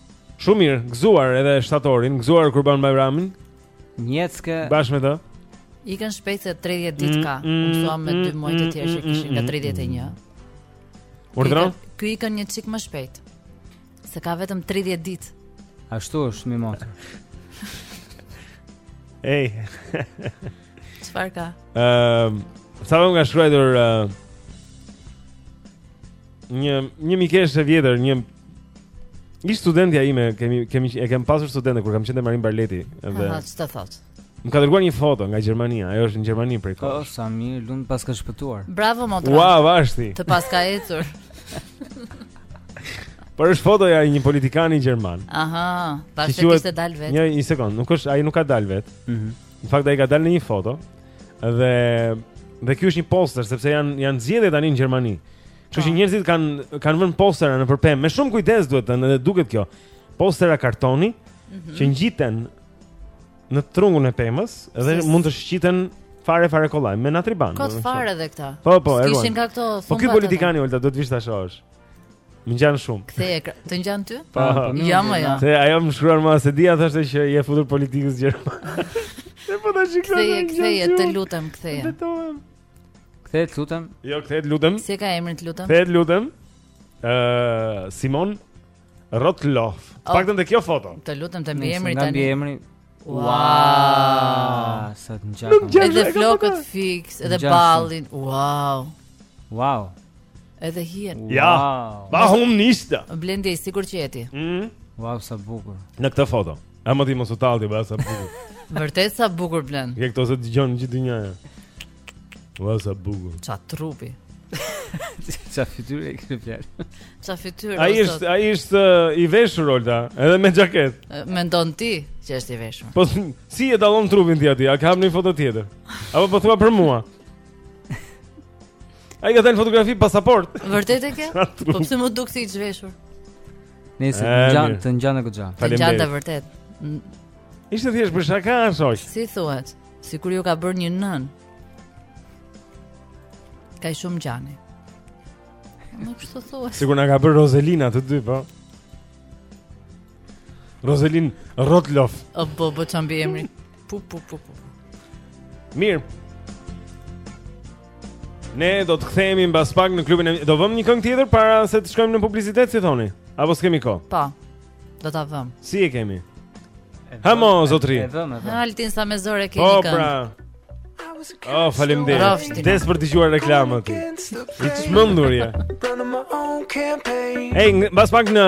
Shumë mirë, gëzuar edhe shtatorin, gëzuar Kurban Bajramin. Një çikë. Bashkë me të. Ikën shpejt se 30 ditë mm, ka. Mm, Do thuash me 2 mm, muaj të tjerë që kishin nga 31. Urdhëro? Ky ikën një çik më shpejt. Se ka vetëm 30 ditë. Ashtu është mi mot. Ej. Çfarë ka? Ehm, sa më ka shkruar një një mikeshë e vjetër, një një studentja ime, kemi kemi e kem pasur studente kur kam qenë te Marin Barleti edhe. Ha, ç'të thotë. Më ka dërguar një foto nga Gjermania, ajo është në Gjermani prej kohësh. Po, sa mirë, lum paska shpëtuar. Bravo Motra. Ua, wow, fati. Të paska ecur. Por është fotoja e një politikani gjerman. Aha, pasi kishte dal vetë. Një, një sekond, nuk është, ai nuk ka dal vetë. Mhm. Mm në fakt ai ka dal në një foto Dhe dhe ky është një poster sepse janë janë zgjedhje tani në Gjermani. Kështu që po. njerëzit kanë kanë vënë postera nëpër pemë. Me shumë kujdes duhet të them duket kjo. Postera kartoni mm -hmm. që ngjiten në trungun e pemës dhe Sis. mund të shqiten fare fare kollaj me natriban. Kot fare edhe këta. Po po, e kishin nga këto. Po ky politikani Olta duhet të vish ta shohësh. Më ngjan shumë. Ktheje, të ngjan ty? Po, po, po, po. Jam unë ja. Se ajo më shkruan më s'e dija thashë që i je futur politikës gjermane. Se po ta shikoj. Ktheje, ktheje, të lutem, ktheje. Betohem. Ktheje, të lutem. Jo, ktheje, të lutem. Si ka emrin të lutem? Ktheje, të lutem. Ë, Simon Rotloff. Oh. Paktën te kjo foto. Të lutem te mbiemri tani. Nga mbiemri. Wow, sa të ngjan. Të ngjan edhe flokët fix, edhe ballin. Wow. Wow. Edhe hijen. Ja. Ba hum nista. Blendi sikur që je ti. Mhm. Wow, sa bukur. Në këtë foto. Aman ti mos u tall ti, ba sa bukur. Vërtet sa bukur Blend. Lëri këto se dëgjon gjithë dynjaja. Ua sa bukur. Ça trupi. Ça fytyrë ke në fjalë. Ça fytyrë. Ai është ai është i veshur Olta, edhe me xhaketë. Mendon ti që është i veshur. Po si e dallon trupin ti aty? A kam një foto tjetër? Apo po thua për mua? Ai ka dhënë fotografi pasaporte. Vërtet e ke? Po pse më duket i zhveshur? Nëse të ngjan, të ngjan goxha. Të ngjan vërtet. Ishte thjesht për shaka, shoq. Si thuhet? Sikur ju ka bërë një nënë. Ka shumë ngjani. Nuk ke ç'thua. Sikur na ka bërë Roselina të dy, po. Roselin Rotlof. O bo bo ça mbiemri. Pu pu pu pu. Mirë. Ne do të kthehemi mbas pak në klubin e, do vëmë një këngë tjetër para se të shkojmë në publicitet si thoni. Apo s'kemi kohë. Po. Do ta vëmë. Si e kemi? Ha mo zotëri. Altin sa me zor e kemi po, këngë. Po pra. Oh, faleminderit. Vdes për të dëgjuar reklamat. I çmendur ja. Hey, mbas pak në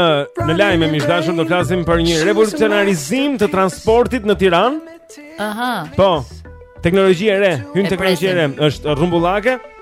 në lajme Mishdashur do flasim për një revolucionarizim të transportit në Tiranë. Aha. Po. Teknologji e re, hyn teknologji e re, është rrumbullake.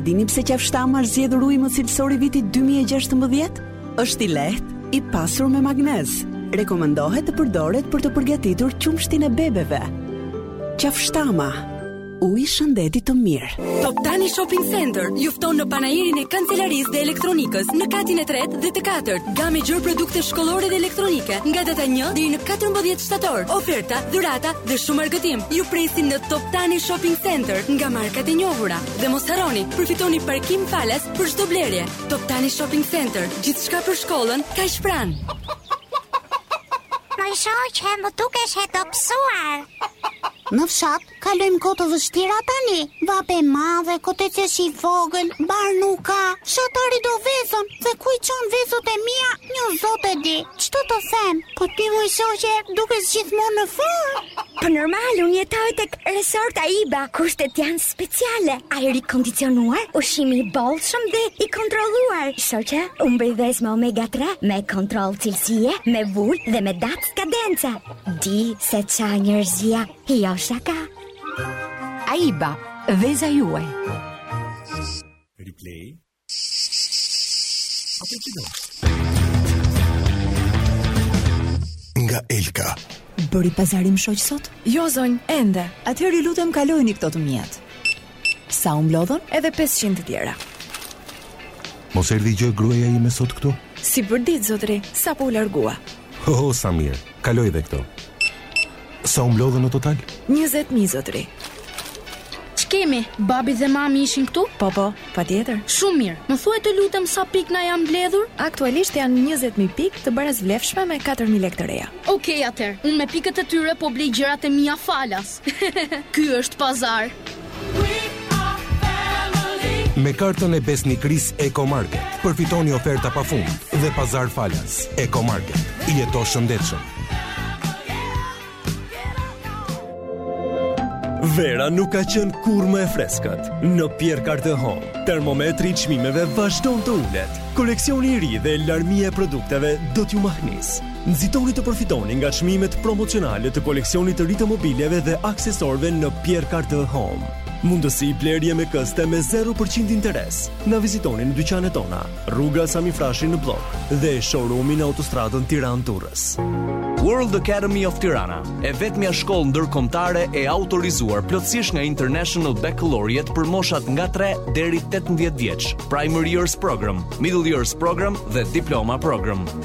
e dini pse Qafshtama është zgjedhur uji më cilësor i vitit 2016? Është i lehtë, i pasur me magnez. Rekomendohet të përdoret për të përgatitur qumështin e bebeve. Qafshtama Uji i shëndetit të mirë. Toptani Shopping Center ju fton në panairin e kancelarisë dhe elektronikës në katin e tretë dhe të katërt. Gamë e gjerë produktesh shkollore dhe elektronike nga data 1 deri në 14 shtator. Oferta, dhurata dhe shumë argëtim. Ju presin në Toptani Shopping Center nga markat e njohura. Dhe mos harroni, përfitoni parkim falas për çdo blerje. Toptani Shopping Center, gjithçka për shkollën, kaq pranë. Moj shoqe, më dukesh e dobësuar. Në fshat Kalojmë kohë të vështira tani. Vapë e madhe, koteci është i vogël, bar nuk ka. Fshatari do vezën dhe ku i çon vezët e mia, një Zot e di. Ç'të them? Po ti moj shoqe, dukesh gjithmonë në formë. Po normal, unë jetoj tek Resort Aiba. Kushtet janë speciale, ajër i kondicionuar, ushqim i bollshëm dhe i kontrolluar. Shoqe, unë bëj vezë me omega 3, me kontroll cilësie, me vulë dhe me datë skadence. Di se ça njerëzia Jo shaka. Aiba, veza juaj. Replay. Nga Elka. Bëri pazar im shoq sot? Jo zonjë, ende. Atëherë ju lutem kalojini këto të mijat. Sa u mblodhën edhe 500 të tjera. Mos erdhi gjë gruaja ime sot këtu? Si përditë, zotëri, sapo u largua. Ho, ho, sa mirë, kaloj dhe këto. Sa u mblodhën në total? 20.000, zotëri. Ç'kemi? Babi dhe mami ishin këtu? Po, po, patjetër. Shumë mirë. Më thuaj të lutem sa pikë na janë mbledhur? Aktualisht janë 20000 pikë të barasvlefshme me 4000 lekë të reja. Okej, atëherë, unë me pikët e tyre po blej gjërat e mia falas. Ky është pazar. Me kartën e besnikërisë Ecomarket përfitoni oferta pa fund dhe pazar falas. Ecomarket, jeto shëndetshëm. Vera nuk ka qenë kurrë më e freskët. Në Pierre Cardin Home, termometri i çmimeve vazhdon të ulet. Koleksioni i ri dhe larmia e produkteve do t'ju mahnisin. Nxitoni të përfitoni nga çmimet promocionale të koleksionit të ri të mobiljeve dhe aksesorëve në Pierre Cardin Home. Mundësi blerje me këste me 0% interes. Na vizitoni në dyqanet tona, rruga Sami Frashëri në Bllok dhe showroom-in në autostradën Tiranë-Durrës. World Academy of Tirana, e vetmja shkollë ndërkombëtare e autorizuar plotësisht nga International Baccalaureate për moshat nga 3 deri 18 vjeç, Primary Years Program, Middle Years Program dhe Diploma Program.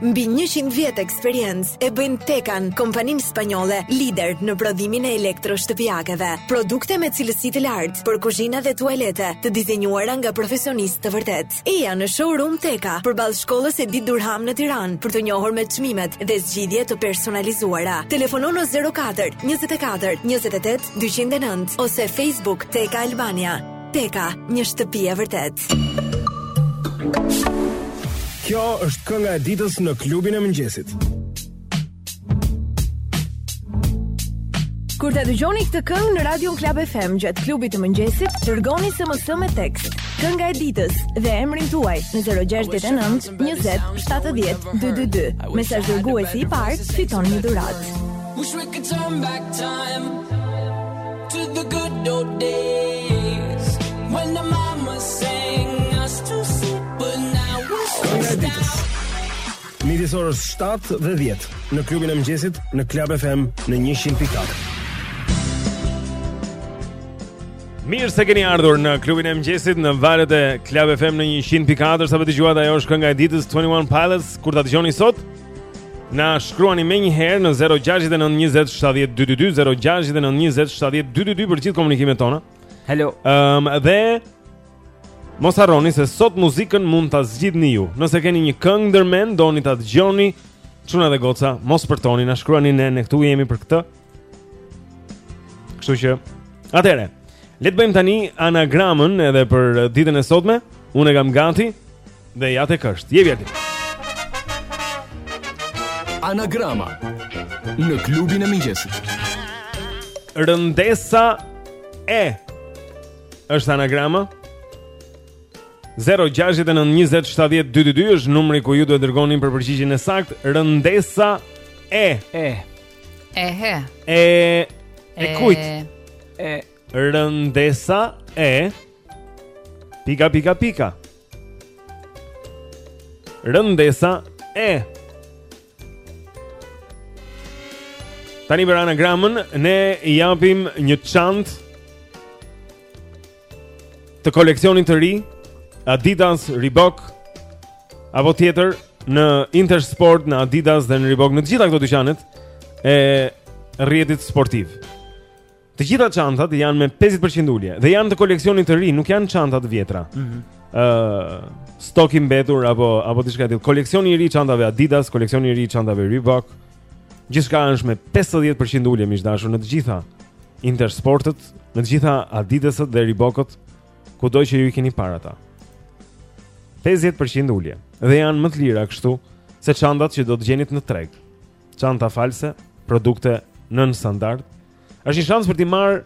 Mbi 100 vjet eksperiencë e bëjnë Tekan, kompaninë spanjolle, lider në prodhimin e elektroshtëpiakeve. Produkte me cilësi të lartë për kuzhina dhe tualete, të dizenjuara nga profesionistë të vërtetë. Eja në showroom Teka, përballë shkollës Edith Durham në Tiranë, për t'u njohur me çmimet dhe zgjidhje të personalizuara. Telefono në 04 24 28 209 ose Facebook Teka Albania. Teka, një shtëpi e vërtetë. Kjo është kënga e ditës në klubin e mëngjesit. Kur ta dëgjoni këtë këngë në Radio Klab FM gjatë klubit të mëngjesit, dërgoni SMS me tekst. Kënga e ditës dhe emrin tuaj në 069 20 70 222. Mesazhdërguesi i parë, fiton një dhuratë. Wish we could turn back time midis orës 7 dhe 10 në klubin e mëngjesit në Club FM në 100.4. Mirë se keni ardhur në klubin e mëngjesit në valët e Club FM në 100.4. Sapo e dëgjuat ajo është kënga e ditës 21 Pilots kur ta dëgjoni sot? Na shkruani menjëherë në 0692070222 0692070222 për gjithë komunikimet tona. Hello. Ehm um, dhe mos harroni se sot muzikën mund ta zgjidhni ju. Nëse keni një këngë ndër mend doni ta dëgjoni, çuna dhe goca, mos përtoni, na shkruani ne ne këtu jemi për këtë. Kështu që atëherë. Le të bëjmë tani anagramën edhe për ditën e sotme. Unë e kam gati dhe ja tek është. Jepi atë. Anagrama në klubin e mëngjesit. Rëndesa e është anagrama 0692070222 është numri ku ju duhet të dërgoni përgjigjen e saktë. Rëndesa e e Ehe. E e kujt? E rëndesa e pika pika pika. Rëndesa e Tani për anagramën ne japim një çantë të koleksionit të ri Adidas, Reebok apo tjetër në Intersport, në Adidas dhe në Reebok, në të gjitha këto dyqanet e rrjetit sportiv. Të gjitha çantat janë me 50% ulje dhe janë të koleksionit të ri, nuk janë çanta të vjetra. Ëh, mm -hmm. uh, stok i mbetur apo apo diçka tjetër. Koleksioni i ri i çantave Adidas, koleksioni i ri i çantave Reebok. Gjithçka është me 50% ulje miq të dashur në të gjitha Intersportet, në të gjitha Adidasat dhe Reebokët, kudo që ju i keni parë ata. 50% ulje dhe janë më të lira kështu se çantat që do të gjenit në treg. Çanta false, produkte nën standard. Është një shans për t'i marrë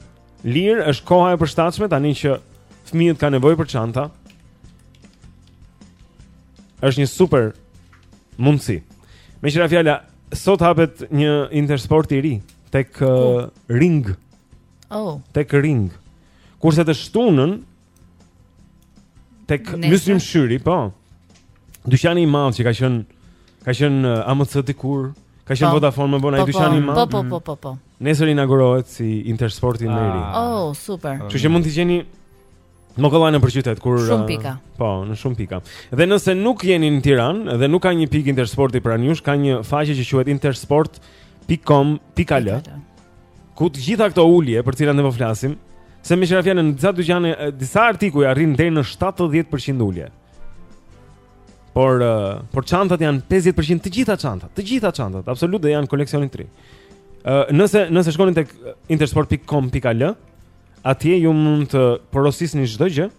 lirë, është koha e përshtatshme tani që fëmijët kanë nevojë për çanta. është një super mundësi. Meqë ra fjala, sot hapet një intersport i ri, tek uh, ring. Oh. Tek ring. Kurse të shtunën, tek Myslym Shyri, po, dyqani i madh që ka qënë, ka qënë uh, AMC dikur, ka qënë po. Vodafone më vonë po, ai dyqani i po. madh. Po, po, po, po, po. Nesër inagurohet si intersport i ri. Ah. Oh, super. Që që mund të gjeni Më kollaj nëpër qytet kur shumë pika. Eh, po, në shumë pika. Dhe nëse nuk jeni në Tiranë dhe nuk ka një pikë Intersporti pranë jush, ka një faqe që quhet intersport.com.al. Ku të gjitha këto ulje për të cilat ne po flasim, se meqë ra fjala në disa dyqane, eh, disa artikuj arrijnë deri në 70% ulje. Por eh, por çantat janë 50% të gjitha çantat, të gjitha çantat, absolut dhe janë koleksioni i ri. Ë, nëse nëse shkoni tek intersport.com.al, Atje ju mund të porosisni çdo gjë.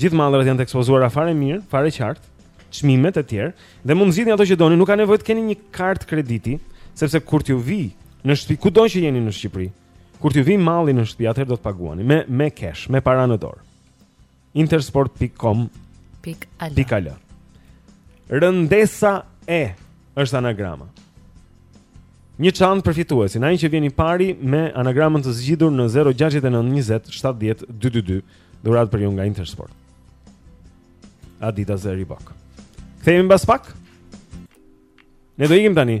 Gjithë mallrat janë të ekspozuara fare mirë, fare qartë, çmimet e tjerë dhe mund të zgjidhni ato që doni, nuk ka nevojë të keni një kartë krediti, sepse kur t'ju vijë në shtëpi kudo që jeni në Shqipëri, kur t'ju vijë malli në shtëpi, atëherë do të paguani me me cash, me para në dorë. intersport.com pik al. Pik al. Rëndesa e është anagrama. Një çantë për fituesin, ai që vjen i pari me anagramën të zgjidhur në 069 20 70 222, dhuratë për ju nga Intersport. Adidas e Reebok. Kthehemi mbas pak. Ne do ikim tani.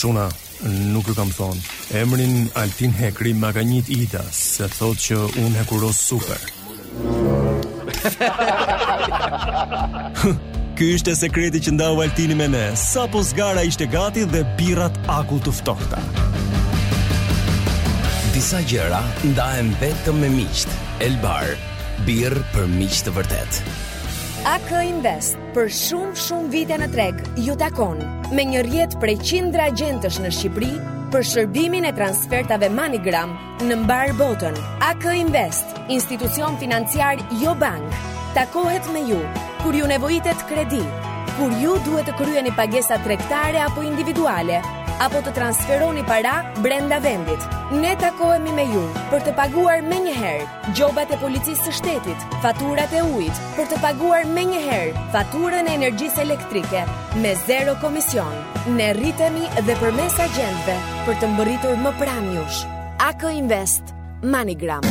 Çuna, nuk ju kam thonë, emrin Altin Hekri ma ka ngjit Ida, se thotë që unë hekuros super. Ky ishte sekreti që ndau Altini me ne. Sapo zgara ishte gati dhe birrat akull të ftohta. Disa gjëra ndahen vetëm me miqtë. Elbar, birrë për miq të vërtetë. AK Invest Për shumë, shumë vite në treg, ju takon me një rrjet prej qindra agjentësh në Shqipëri për shërbimin e transfertave MoneyGram në mbarë botën. AK Invest, institucion financiar jo bankë, takohet me ju, kur ju nevojitet kredi, kur ju duhet të kryeni pagesa tregtare apo individuale, apo të transferoni para brenda vendit. Ne takohemi me ju për të paguar menjëherë gjobat e policisë së shtetit, faturat e ujit, për të paguar menjëherë faturën e energjisë elektrike me zero komisione. Ne rritemi dhe përmes agjentëve për të mbërritur më pranë jush. AK Invest, MoneyGram.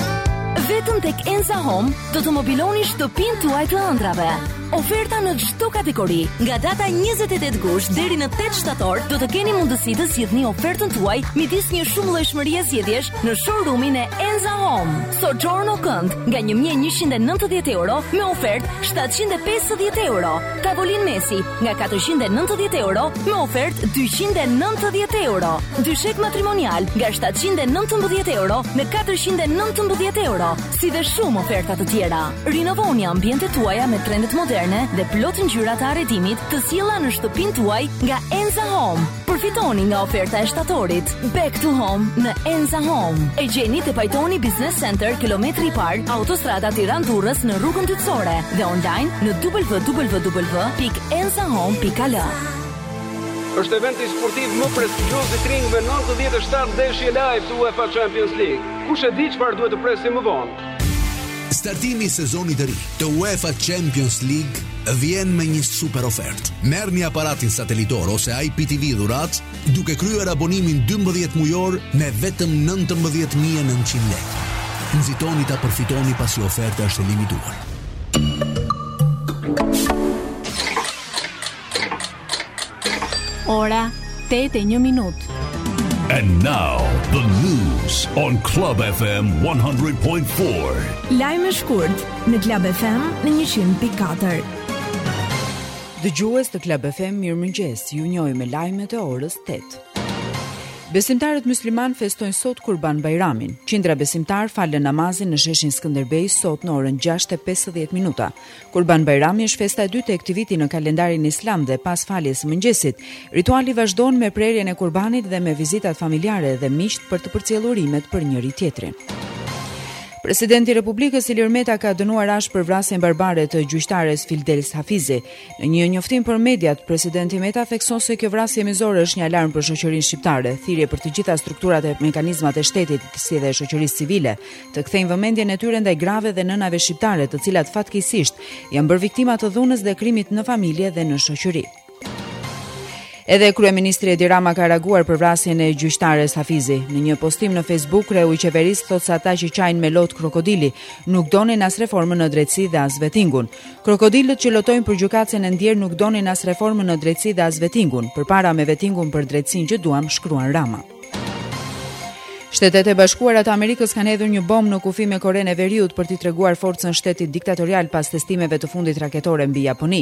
Vetëm tek Enza Home do të mobiloni shtëpinë tuaj të ëndrrave. Oferta në çdo kategori. Nga data 28 gusht deri në 8 shtator do të keni mundësi të zgjidhni ofertën tuaj midis një shumëllojshmërie zgjedhjesh Në showroomin e Enza Home, Soggiorno kënd nga 1190 euro me ofertë 750 euro. Tavolinë mesi nga 490 euro me ofertë 290 euro. Dyshek matrimonial nga 719 euro në 419 euro, si dhe shumë oferta të tjera. Rinovoni ambientet tuaja me trendet moderne dhe plot ngjyra të arredimit të sjella në shtëpinë tuaj nga Enza Home. Përfitoni nga oferta e shtatorit. Back to home në Enza Home. E gjeni te Pajtoni Business Center, kilometri i parë, autostrada Tiranë-Durrës në rrugën dytësore dhe online në www.enzahome.al. Është eventi sportiv më prestigjioz i Tring TV 97 ndeshje live të UEFA Champions League. Kush e di çfarë duhet të presim më vonë? Startimi i sezonit të ri të UEFA Champions League vjen me një super ofertë. Merrni aparatin satelitor ose IPTV dhuratë duke kryer abonimin 12 mujor me vetëm 19.900 lekë. Nxitoni të përfitoni pasi oferta është e limituar. Ora 8:01 minutë. And now the news on Club FM 100.4. Lajme shkurt në Club FM në 100.4. Dëgjues të Club FM, mirëmëngjes. Ju njohim me lajmet e orës 8. Besimtarët musliman festojnë sot Kurban Bajramin. Qindra besimtarë falën namazin në sheshin Skënderbej sot në orën 6:50 minuta. Kurban Bajrami është festa e dytë e këtij viti në kalendarin islam dhe pas faljes së mëngjesit, rituali vazhdon me prerjen e kurbanit dhe me vizitat familjare dhe miqtë për të përcjellë urimet për njëri-tjetrin. Presidenti i Republikës Ilir Meta ka dënuar ashpër vrasjen barbare të gjyqtares Fildes Hafizi. Në një njoftim për mediat, presidenti Meta thekson se kjo vrasje mizore është një alarm për shoqërinë shqiptare, thirrje për të gjitha strukturat e mekanizmat e shtetit si dhe shoqërisë civile të kthejnë vëmendjen e tyre ndaj grave dhe nënave shqiptare, të cilat fatkeqësisht janë bërë viktima të dhunës dhe krimit në familje dhe në shoqëri. Edhe kryeministri Edi Rama ka reaguar për vrasjen e gjyqtares Hafizi. Në një postim në Facebook, kreu i qeverisë thotë se ata që qajnë me lot krokodili nuk donin as reformën në drejtësi dhe as vetingun. Krokodilët që lotojnë për gjykatësen e ndjerë nuk donin as reformën në drejtësi dhe as vetingun. Përpara me vetingun për drejtësinë që duam, shkruan Rama. Shtetet e Bashkuara të Amerikës kanë hedhur një bombë në kufi me Korenë e Veriut për t'i treguar forcën shtetit diktatorial pas testimeve të fundit raketore mbi Japoni.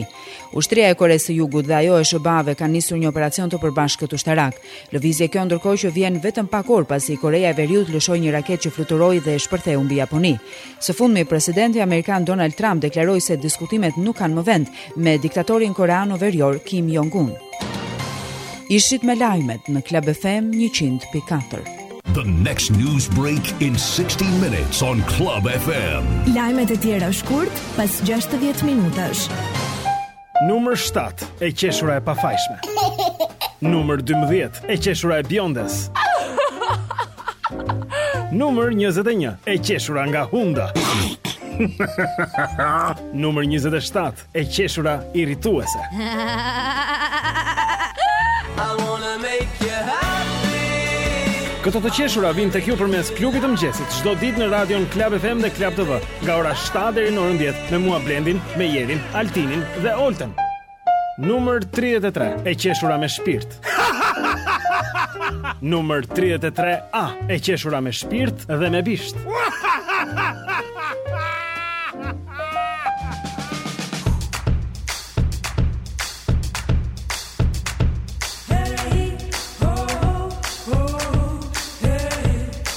Ushtria e Koresë së Jugut dhe ajo e SHBA-ve kanë nisur një operacion të përbashkët ushtarak. Lëvizje kjo ndërkohë që vjen vetëm pak orë pasi Koreja e Veriut lëshoi një raketë që fluturoi dhe e shpërtheu mbi Japoni. Së fundmi, presidenti amerikan Donald Trump deklaroi se diskutimet nuk kanë më vend me diktatorin koreano verior Kim Jong Un. Ishit me lajmet në Club FM 100.4. The next news break in 60 minutes on Club FM. Lajmet e tjera shkurt pas 60 minutash. Numër 7, e qeshura e pafajshme. Numër 12, e qeshura e bjondes. Numër 21, e qeshura nga hunda. Numër 27, e qeshura irrituese. Këto të qeshura vijnë tek ju përmes klubit të mëngjesit, çdo ditë në radion Club FM dhe Club TV. Nga ora 7 deri në orën 10 me mua Blendin, me Jerin, Altinin dhe Oltën. Numër 33, e qeshura me shpirt. Numër 33A, e qeshura me shpirt dhe me bisht.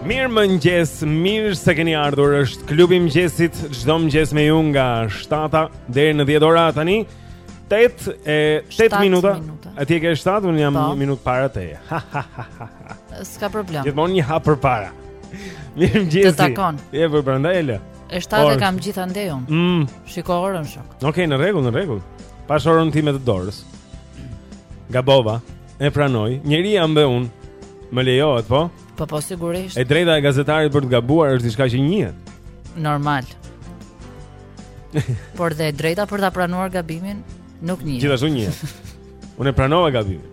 Mirëmëngjes, mirë se keni ardhur është Klubi i Mëngjesit Çdo mëngjes me ju nga 7 Deri në 10 ora tani 8 e 8 minuta A ti e ke 7, unë jam po. një minutë para teje Ha ha ha ha ha S'ka problem Gjithmonë një hap përpara Mirë mëngjesi. Të takon Je për brenda e lë E 7 e kam gjitha ndejun mm. Shiko orën shoku Okej, okay, në rregull, në rregull Pashë orën time të dorës Gabova E pranoj Njeri jam dhe unë Më lejohet, po? Po po sigurisht. E drejta e gazetarit për të gabuar është diçka që njihet. Normal. Por dhe e drejta për ta pranuar gabimin nuk njihet. Gjithashtu njihet. Unë e pranova gabimin.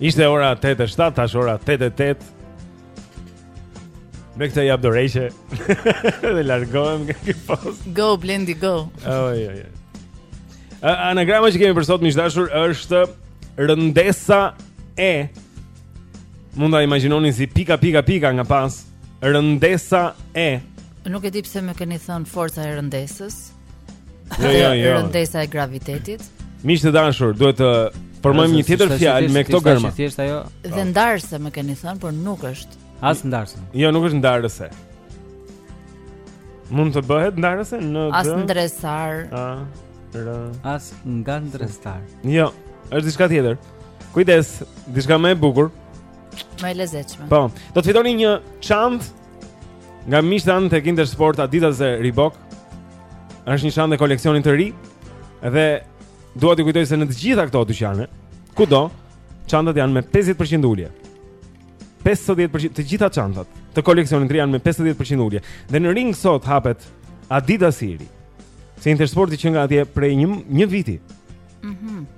Ishte ora 8:07, tash ora 8:08. Me këtë jap dorëheqje. Dhe largohem nga ky post. Go Blendi, go. Oj oj oj. Anagrama që kemi për sot miq të dashur është rëndesa e Mund ta imagjinoni si pika pika pika nga pas rëndesa e Nuk e di pse më keni thënë forca e rëndesës. Jo, jo, jo. Rëndesa e gravitetit. Miq të dashur, duhet të formojmë një tjetër fjalë me këto gërma. Është thjesht ajo. Dhe ndarëse më keni thënë, por nuk është. As ndarëse. Jo, nuk është ndarëse. Mund të bëhet ndarëse në As ndresar. A, r. As nga ndresar. Jo, është diçka tjetër. Kujdes, diçka më e bukur. Më e lezetshme. Po, do të fitoni një çantë nga miqtë tanë tek Intersport Adidas e Reebok. Është një çantë e koleksionit të ri dhe dua t'ju kujtoj se në të gjitha këto dyqane, kudo, çantat janë me 50% ulje. 50% të gjitha çantat të koleksionit të ri janë me 50% ulje. Dhe në Ring sot hapet Adidas i ri. Se Intersporti qe nga atje prej një një viti. Mhm. Mm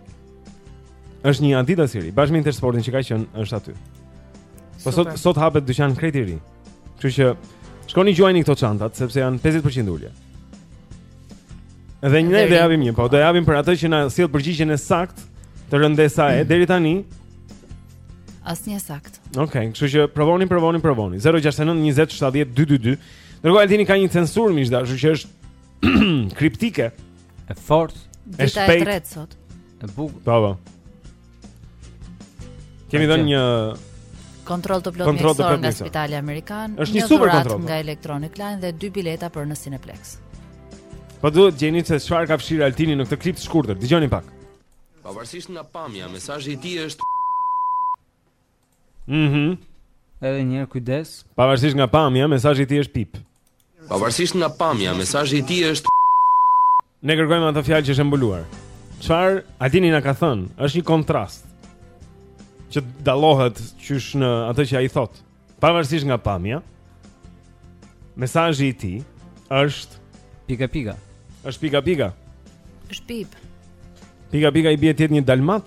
Është një Adidas i ri, bashkë me Intersportin që ka qenë është aty. Po sot sot hapet dyqan krejt i ri. Kështu që shkoni gjuajini këto çantat sepse janë 50% ulje. Edhe një do japim një, po do japim për atë që na sjell përgjigjen e saktë të rëndesa e deri tani. Asnjë saktë. Okej, okay, kështu që provoni, provoni, provoni. 069 20 70 222. Ndërkohë Altini ka një censurë miq të dashur që është kriptike. E fortë. E shpejtë. Dita e sot. E bukur. Po, po. Kemi dhënë një kontroll të plotë mjekësor nga Spitali Amerikan. Është një super kontroll nga Electronic Line dhe dy bileta për në Cineplex. Po duhet të gjeni se çfarë ka fshirë Altini në këtë klip të shkurtër. Dëgjoni pak. Pavarësisht nga pamja, mesazhi i tij është Mhm. Mm Edhe një herë kujdes. Pavarësisht nga pamja, mesazhi i tij është pip. Pavarësisht nga pamja, mesazhi i tij është Ne kërkojmë atë fjalë që është mbuluar. Çfarë Altini na ka thënë? Është një kontrast që dallohet qysh në atë që ai thotë. Pavarësisht nga pamja, mesazhi i tij është pika pika. Është pika pika. Është pip. Pika pika i bie të jetë një dalmat.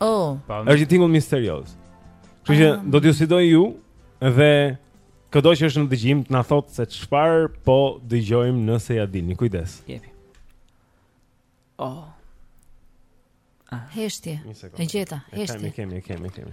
Oh. Është një tingull misterioz. Kështu që do t'ju sfidoj ju dhe këdo që është në dëgjim të na thotë se çfarë po dëgjojmë nëse ia dilni. Kujdes. Jepi. Oh. Ah. Heshtje. E gjeta, heshtje. E kemi, e kemi, e kemi.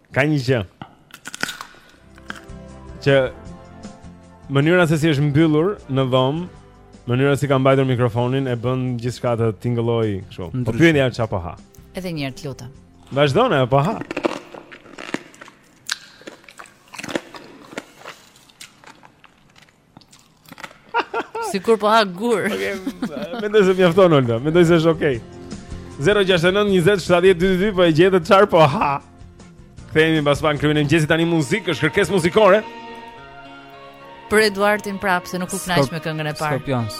Ka një gjë. Që mënyra se si është mbyllur në dhomë, mënyra si ka mbajtur mikrofonin e bën gjithçka të tingëllojë kështu. Po pyetja është çfarë po ha. Edhe një herë të lutem. Vazhdon, po ha. Sikur po ha gur. Okej. Okay, mendoj se mjafton Olta. Mendoj se është okay. 069 20 70 222 po e gjetët çfarë po ha. Kthehemi pas pak kryenim gjesi tani muzikë, është kërkesë muzikore. Për Eduardin prapë se nuk u kënaq me këngën e parë. Scorpions.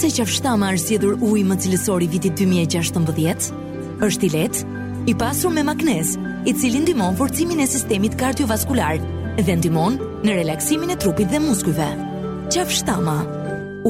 pse Qafshtama është zgjedhur uji më cilësor i vitit 2016? Është i lehtë, i pasur me magnez, i cili ndihmon forcimin e sistemit kardiovaskular dhe ndihmon në relaksimin e trupit dhe muskujve. Qafshtama,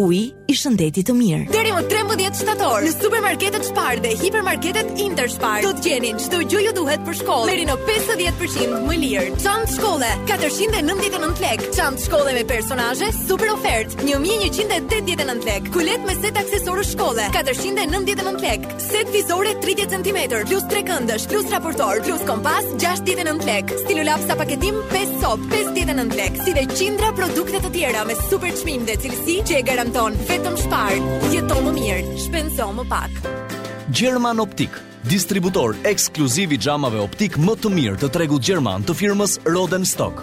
uji i shëndetit të mirë. Deri më 13 shtator në supermarketet Spar dhe hipermarketet Interspar do të gjeni çdo gjë që ju duhet për shkollë. Deri në 50% më lirë. Çantë shkolle 499 lekë. Çantë shkolle me personazhe super ofertë 1189 lekë. Kuletë me set aksesorë shkolle 499 lekë. Set vizore 30 cm, plus trekëndësh, plus raportor, plus kompas 69 lek. Stilolapsa paketim 5 copë 59 lek. Si dhe qindra produkte të tjera me super çmim dhe cilësi që e garanton vetëm Spar. Jeto më mirë, shpenzo më pak. German Optik, distributor ekskluziv i xhamave optikë më të mirë të tregut gjerman të firmës Rodenstock.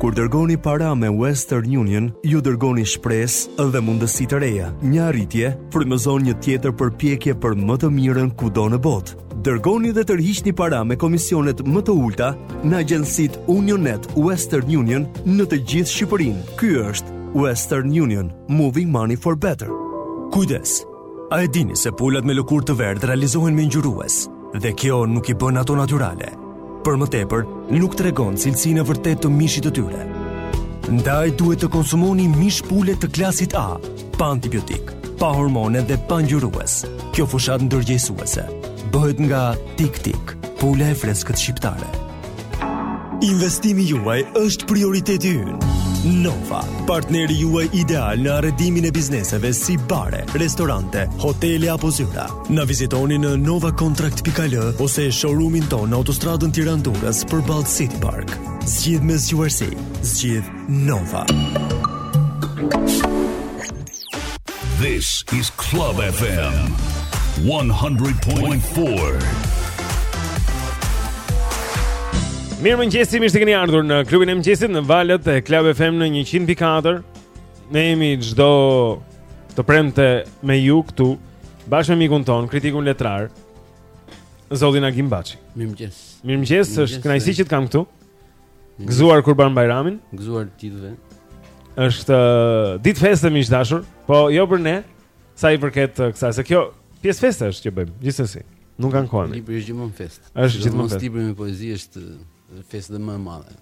Kur dërgoni para me Western Union, ju dërgoni shpresë dhe mundësi të reja. Një arritje frymëzon një tjetër përpjekje për më të mirën kudo në botë. Dërgoni dhe tërhiqni para me komisionet më të ulta në agjensitë UnionNet Western Union në të gjithë Shqipërinë. Ky është Western Union, Moving Money for Better. Kujdes! A e dini se pulat me lëkurë të verdhë realizohen me ngjyrues dhe kjo nuk i bën ato natyrale. Për më tepër, nuk tregon cilësinë e vërtetë të mishit të tyre. Ndaj duhet të konsumoni mish pule të klasit A, pa antibiotik, pa hormone dhe pa ngjyrues. Kjo fushatë ndërgjegjësuese bëhet nga Tik Tik, pula e freskët shqiptare. Investimi juaj është prioriteti ynë. Nova, partneri juaj ideal në arredimin e bizneseve si bare, restorante, hotele apo zyra. Na vizitoni në novacontract.al ose showroomin tonë në autostradën Tiranë Durrës përballë City Park. Zgjidh me zgjuarsi, zgjidh Nova. This is Club FM 100.4. Mirëmëngjesi, mirë se keni ardhur në klubin e mëngjesit në valët e Club FM në 100.4 Ne jemi çdo të premte me ju këtu Bashkë me mikun tonë, kritikun letrar zotin Agim Baçi Mirëmëngjesi Mirëmëngjesi, është kënaqësi që të kam këtu Gëzuar Kurban Bajramin. Gëzuar të gjithëve. Është uh, ditë feste miq të dashur, po jo për ne, sa i përket uh, kësaj, se kjo pjesë feste është që bëjmë, gjithsesi. Nuk kanë kohë. Libri është gjithmonë festë. Është gjithmonë festë. Libri me poezi është uh, festë dhe më e madhe.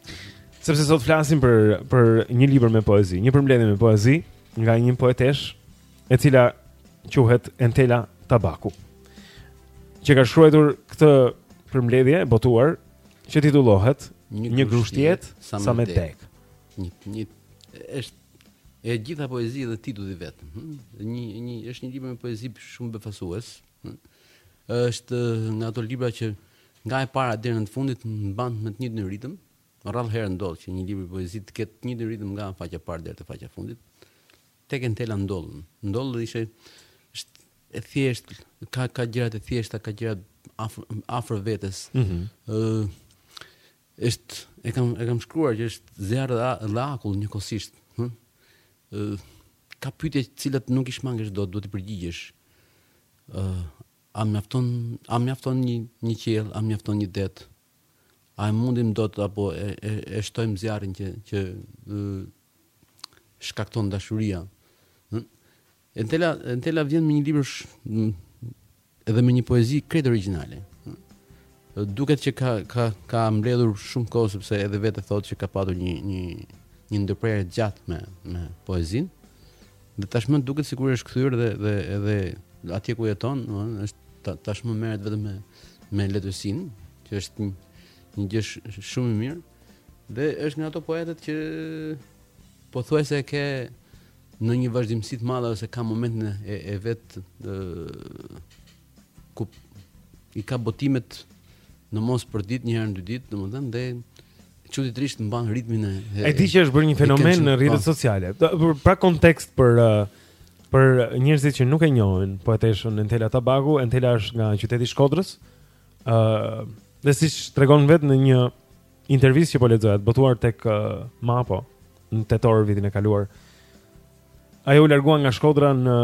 Sepse sot flasim për për një libër me poezi, një përmbledhje me poezi nga një poeteshë e cila quhet Entela Tabaku. Që ka shkruar këtë përmbledhje botuar që titullohet Një grusht jetë sa me dek. Një një është e gjitha poezi dhe titulli vet. Hm? Një një është një libër me poezi shumë befasues. Hm? Është nga ato libra që nga e para deri në fundit mban me të njëjtin ritëm. Rrallë herë ndodh që një libër poezi të ketë të njëjtin ritëm nga faqja e parë deri te faqja e fundit. Tek Entela ndodh, ndodh dhe ishte është e thjeshtë, ka ka gjëra të thjeshta, ka gjëra afër afër vetes. Ëh. Mm -hmm. Është e kam e kam shkruar që është zjarr dhe akull njëkohësisht. Ëh. Ëh. Ka pyetje të cilat nuk i shmangesh dot, duhet t'i përgjigjesh. Ëh. A mjafton, a mjafton një një qiell, a mjafton një det? A e mundim dot apo e, e, e shtojmë zjarrin që, që e, shkakton dashuria? Entela, Entela vjen me një libër edhe me një poezi krejt origjinale. Duket që ka ka ka mbledhur shumë kohë sepse edhe vetë thotë që ka patur një një një ndërprerje të gjatë me me poezinë. Dhe tashmë duket sikur është kthyer dhe dhe edhe atje ku jeton, domethënë është tashmë merret vetëm me me lehtësinë, që është një, një gjë shumë e mirë dhe është nga ato poetët që pothuajse e ke në një vazhdimësi të madhe ose ka momentin e, e vet e, ku i ka botimet në mos përditë një herë në dy ditë, domethënë dhe çuditërisht mban ritmin e E di që është bërë një fenomen në rrjetet po. sociale. Pra kontekst për uh, Për njerëzit që nuk e njohin poeteshën Entela Tabaku, Entela është nga qyteti i Shkodrës. ë uh, Dhe siç tregon vetë në një intervistë që po lexoja, të botuar tek uh, Mapo në tetor vitin e kaluar. Ajo u largua nga Shkodra në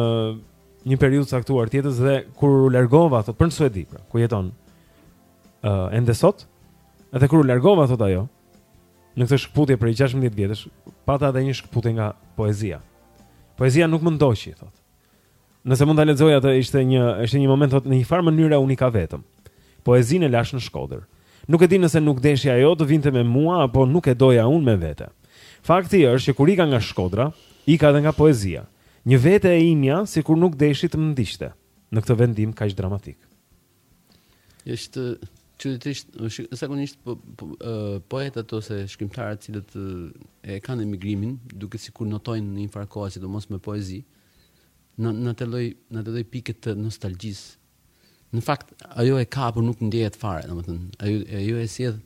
një periudhë të caktuar të jetës dhe kur u largova, thotë për në Suedi, pra, ku jeton. ë uh, ende sot. Edhe kur u largova thotë ajo, Në këtë shkëputje prej 16 vjetësh, pata edhe një shkëputje nga poezia. Poezia nuk më ndoqi, thotë. Nëse mund ta lexoj atë, ishte një ishte një moment thotë në një farë mënyre unë ika vetëm. Poezinë e lashë në Shkodër. Nuk e di nëse nuk deshi ajo të vinte me mua apo nuk e doja unë me vete. Fakti është që kur ika nga Shkodra, ika edhe nga poezia. Një vete e imja sikur nuk deshi të më ndiqte në këtë vendim kaq dramatik. Është çuditërisht, zakonisht po, po, poetët ose shkrimtarët të cilët e kanë emigrimin, duket sikur notojnë në një farë kohë, sidomos me poezi, në në atë lloj në atë lloj pikë të nostalgjisë. Në fakt ajo e ka por nuk ndjehet fare, domethënë, ajo ajo e sjell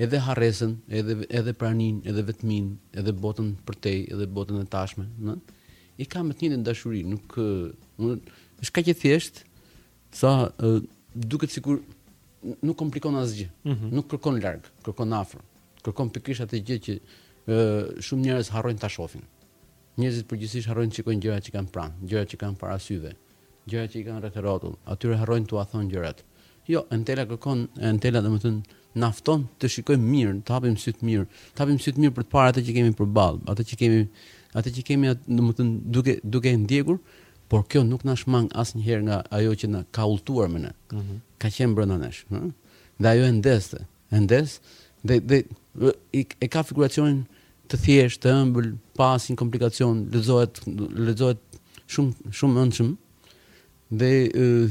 edhe harresën, edhe edhe praninë, edhe vetminë, edhe botën përtej, edhe botën e tashme, në? I ka me të njëjtën dashuri, nuk nuk është kaq e thjeshtë, Sa uh, duket sikur nuk komplikon asgjë. Mm -hmm. Nuk kërkon larg, kërkon afër. Kërkon pikërisht atë gjë që uh, shumë njerëz harrojnë ta shohin. Njerëzit përgjithësisht harrojnë të shikojnë gjërat që kanë pranë, gjërat që kanë para syve, gjërat që i kanë rreth rrotull. Atyre harrojnë t'ua thonë gjërat. Jo, Entela kërkon, Entela domethënë Na fton të shikojmë mirë, të hapim sytë mirë, të hapim sytë mirë për të parë atë që kemi përballë, atë që kemi, atë që kemi, domethënë duke duke e ndjekur, por kjo nuk na shmang asnjëherë nga ajo që na ka udhëtuar me ne. Mm -hmm. Ka qenë brenda nesh, ëh. Hm? Dhe ajo e ndez te, e ndez dhe dhe e ka figuracionin të thjeshtë, të ëmbël, pa asnjë komplikacion, lexohet lexohet shumë shumë ëndshëm. Dhe ëh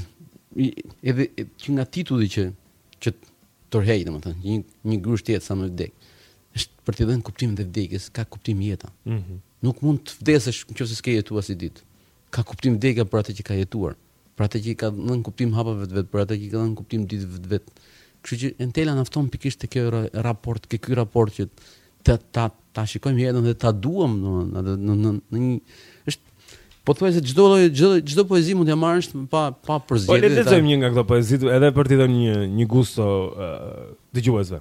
edhe që nga titulli që që tërheq domethënë një një grusht jetë sa me vdek është për të dhënë kuptimin e vdekjes ka kuptim jeta mm -hmm. nuk mund të vdesësh nëse s'ke jetuar si ditë ka kuptim vdekja për atë që ka jetuar për atë që i ka dhënë kuptim hapave të vet për atë që i ka dhënë kuptim ditëve të vet kështu që entela na fton pikërisht te ky raport te ky raport që ta ta ta shikojmë jetën dhe ta duam domethënë në në në një është Pothuajse çdo lloj çdo çdo poezi mund ta marrësh pa pa përzgjedhje. Po le të lexojmë një nga këto poezi edhe për të dhënë një një gusto uh, dëgjuesve.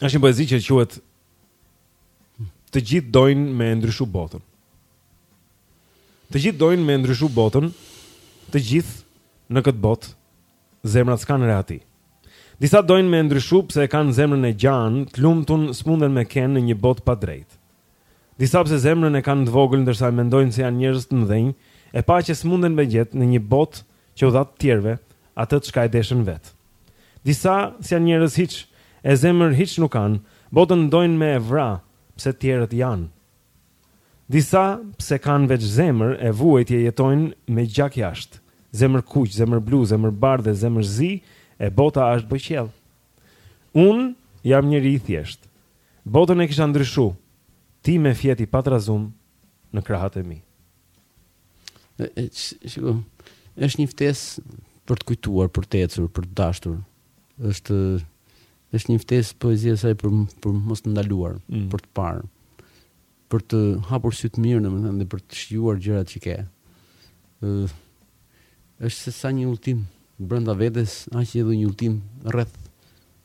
Është një poezi që quhet Të gjithë dojnë me ndryshu botën. Të gjithë dojnë me ndryshu botën, të gjithë në këtë botë Zemrat s'kanë rehati. Disa dojnë me e ndryshu pse e kanë zemrën e gjanë, t'lumtun s'munden me kenë në një botë padrejtë. Disa pse zemrën e kanë t'vogël ndërsa e mendojnë se janë njerëz t'mëdhenj, e paqe s'munden me gjetë në një botë që u dha t'tjerëve atë çka e deshën vetë. Disa s'janë njerëz hiç, e zemër hiç nuk kanë, botën dojnë me e vra pse tjerët janë. Disa, pse kanë veç zemër e vuajtje jetojnë me gjak jashtë, zemër kuq, zemër blu, zemër bardhë e zemër zi e bota është bo qiell. Unë jam njeri i thjeshtë. Botën e kisha ndryshu, ti me fjet i patrazum në krahët e mi. Shiko, është një ftesë për të kujtuar, për të ecur, për të dashur. Është Është një ftesë poezia e saj për për mos t'u ndaluar, mm. për të parë, për të hapur sytë mirë, domethënë dhe për të shijuar gjërat që ke. Ë është se sa një udhëtim brenda vetes, aq edhe një udhëtim rreth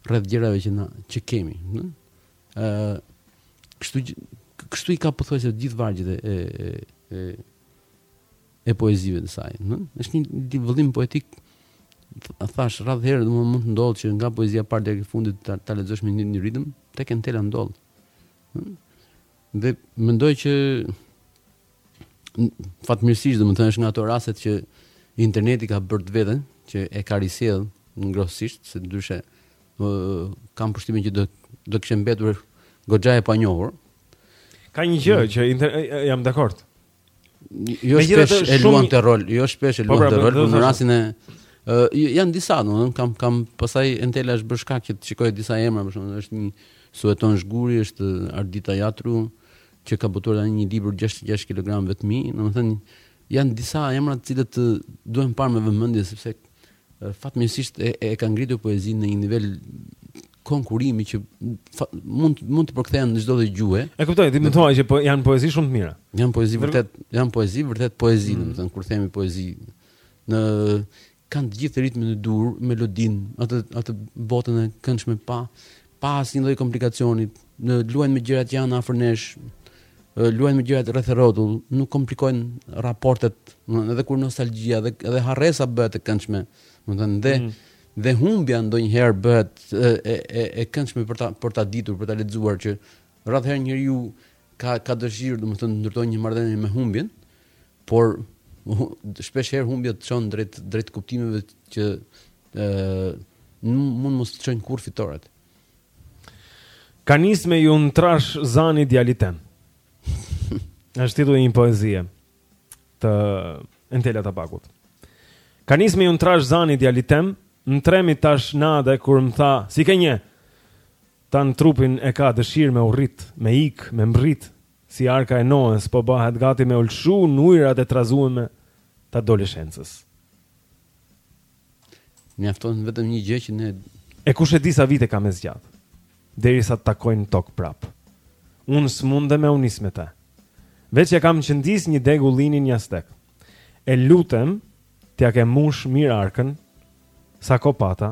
rreth gjërave që na që kemi, ë? Ë kështu kështu i ka pothuajse të gjithë vargjet e e e e poezive të saj. Në? Është një vëllim poetik, thashë, rrallë herë, do mund të ndodhë që nga poezia e parë deri te e fundit ta, ta lexosh me një, një ritëm, tek Entela ndodh. Dhe mendoj që fatmirësisht, domethënë është nga ato raset që interneti ka bërë të vetën, që e ka risjellë ngrohtësisht, se ndryshe, kam përshtypjen që do, do kishte mbetur goxha e panjohur. Ka një gjë mm. që inter... jam dakord. Jo shpesh e luan atë rol, jo shpesh e po, luan pra, atë rol, në rastin e uh, janë disa, domethënë kam kam pastaj Entela është bërë shkak që të shikoj disa emra, për shembull, është një Sueton Zhugri, është Ardita Jatru që ka botuar tani një libër 66 kg vetmi, domethënë janë disa emra të cilët duhen parë me vëmendje sepse fatmirësisht e kanë ngritur poezinë në një nivel konkurimi që mund mund të përkthehen në çdo lloj gjuhe. E kuptoj, ti më thua që po janë poezi shumë të mira. Janë poezi vërtet, janë poezi vërtet poezi, mm. domethënë kur themi poezi domethënë kanë të gjithë ritmin e duhur, melodinë, atë atë botën e këndshme pa pa asnjë lloj komplikacioni, luajnë me gjërat që janë afër nesh, luajnë me gjërat rreth rrotull, nuk komplikojnë raportet, domethënë edhe kur nostalgjia dhe edhe harresa bëhet e këndshme, domethënë dhe mm. dhe humbja ndonjëherë bëhet e e e këndshme për ta për ta ditur, për ta lexuar që shpesh herë njeriu ka ka dëshirë domethënë të ndërtojë një marrëdhënie me humbjen, por shpesh herë humbja të çon drejt drejt kuptimeve që mund mos të çojnë kurrë fitoret. Ka nis me iu ntrash zani djalit tem. Është titulli i një poezie të Entela Tabakut. Ka nis me iu ntrash zani djalit tem, m'tremi tash nade kur më tha, si ke nje, tan trupin e ka dëshirë me u rrit, me ik, me mbrit, si arka e Noes, po bahet gati me u lshu në ujrat e trazueme, t'adoleshencës. Mjafton vetëm një gjëmë E kush e di sa vite ka me zgjat Derisa të takojnë tokë prap Unë s'mundem me u nis me te Veç ia kam qëndis një degë ullini n'jastek E lutem t'ia kem mush mirë arkën Sa kohë pata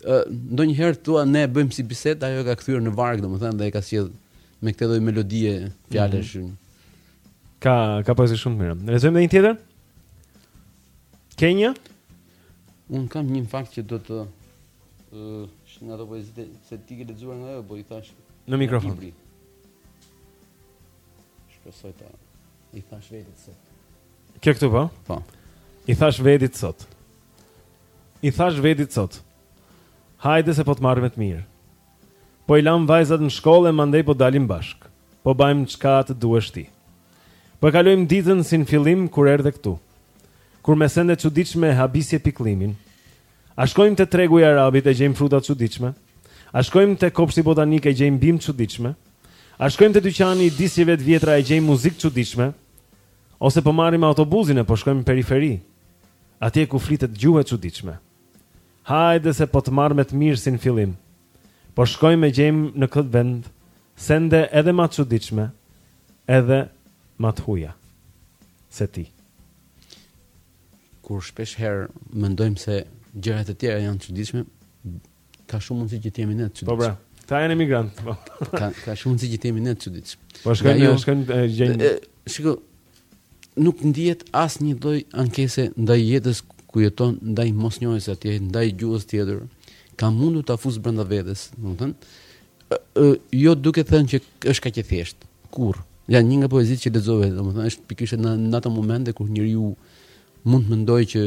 Ë, ndonjëherë thua ne e bëjmë si bisedë, ajo e ka kthyer në varg, domethënë dhe e ka sjellë me këtë lloj melodie fjalësh. Mm -hmm. Ka ka pasur shumë mirë. Lexojmë edhe një tjetër. Ke një. Unë kam një fakt që do të ë në ato poezitë se ti ke lexuar nga ajo, po i thash në mikrofon. Shpresoj ta i thash vetit sot. Kjo këtu po? Po. I thash vetit sot. I thash vetit sot, hajde se po të marr me të mirë. Po i lamë vajzat në shkollë e mandej po dalim bashk. Po bajmë çka të duesh ti. Po e kalojmë ditën si në fillim kur erdhe këtu. Kur me sende t'çuditshme habitshe pikllimin. A shkojmë te tregu i arabit e gjejmë fruta t'çuditshme? A shkojmë te kopshti botanik e gjejmë bimë t'çuditshme? A shkojmë te dyqani i disqeve të vjetra e gjejmë muzikë t'çuditshme? Ose po marrim autobuzin e po shkojmë në periferi? Atje ku flitet gjuhë e çuditshme. Hajde se po të marr me të mirë si në fillim. Po shkojmë e gjejmë në këtë vend sende edhe ma të çuditshme, edhe ma të huja se ti. Kur shpesh herë mendojmë se gjërat e tjera janë të çuditshme, Ka shumë mundësi që të jemi ne të çuditshëm. Po pra. Të jem emigrant. Po. ka ka shumë mundësi që të jemi ne të çuditshëm. Po shkojmë, jo, shkojmë e gjejmë. Shiko, nuk ndihet asnjë lloj ankese ndaj jetës ku jeton, ndaj mosnjohjes atje, ndaj gjuhës tjetër. Ka mundur ta fusë brenda vetes, domethënë, jo duke thënë që është kaq e thjeshtë. Kurrë. Ja një nga poezitë që lexove, domethënë është pikërisht në në ato momente kur njeriu mund të mendojë që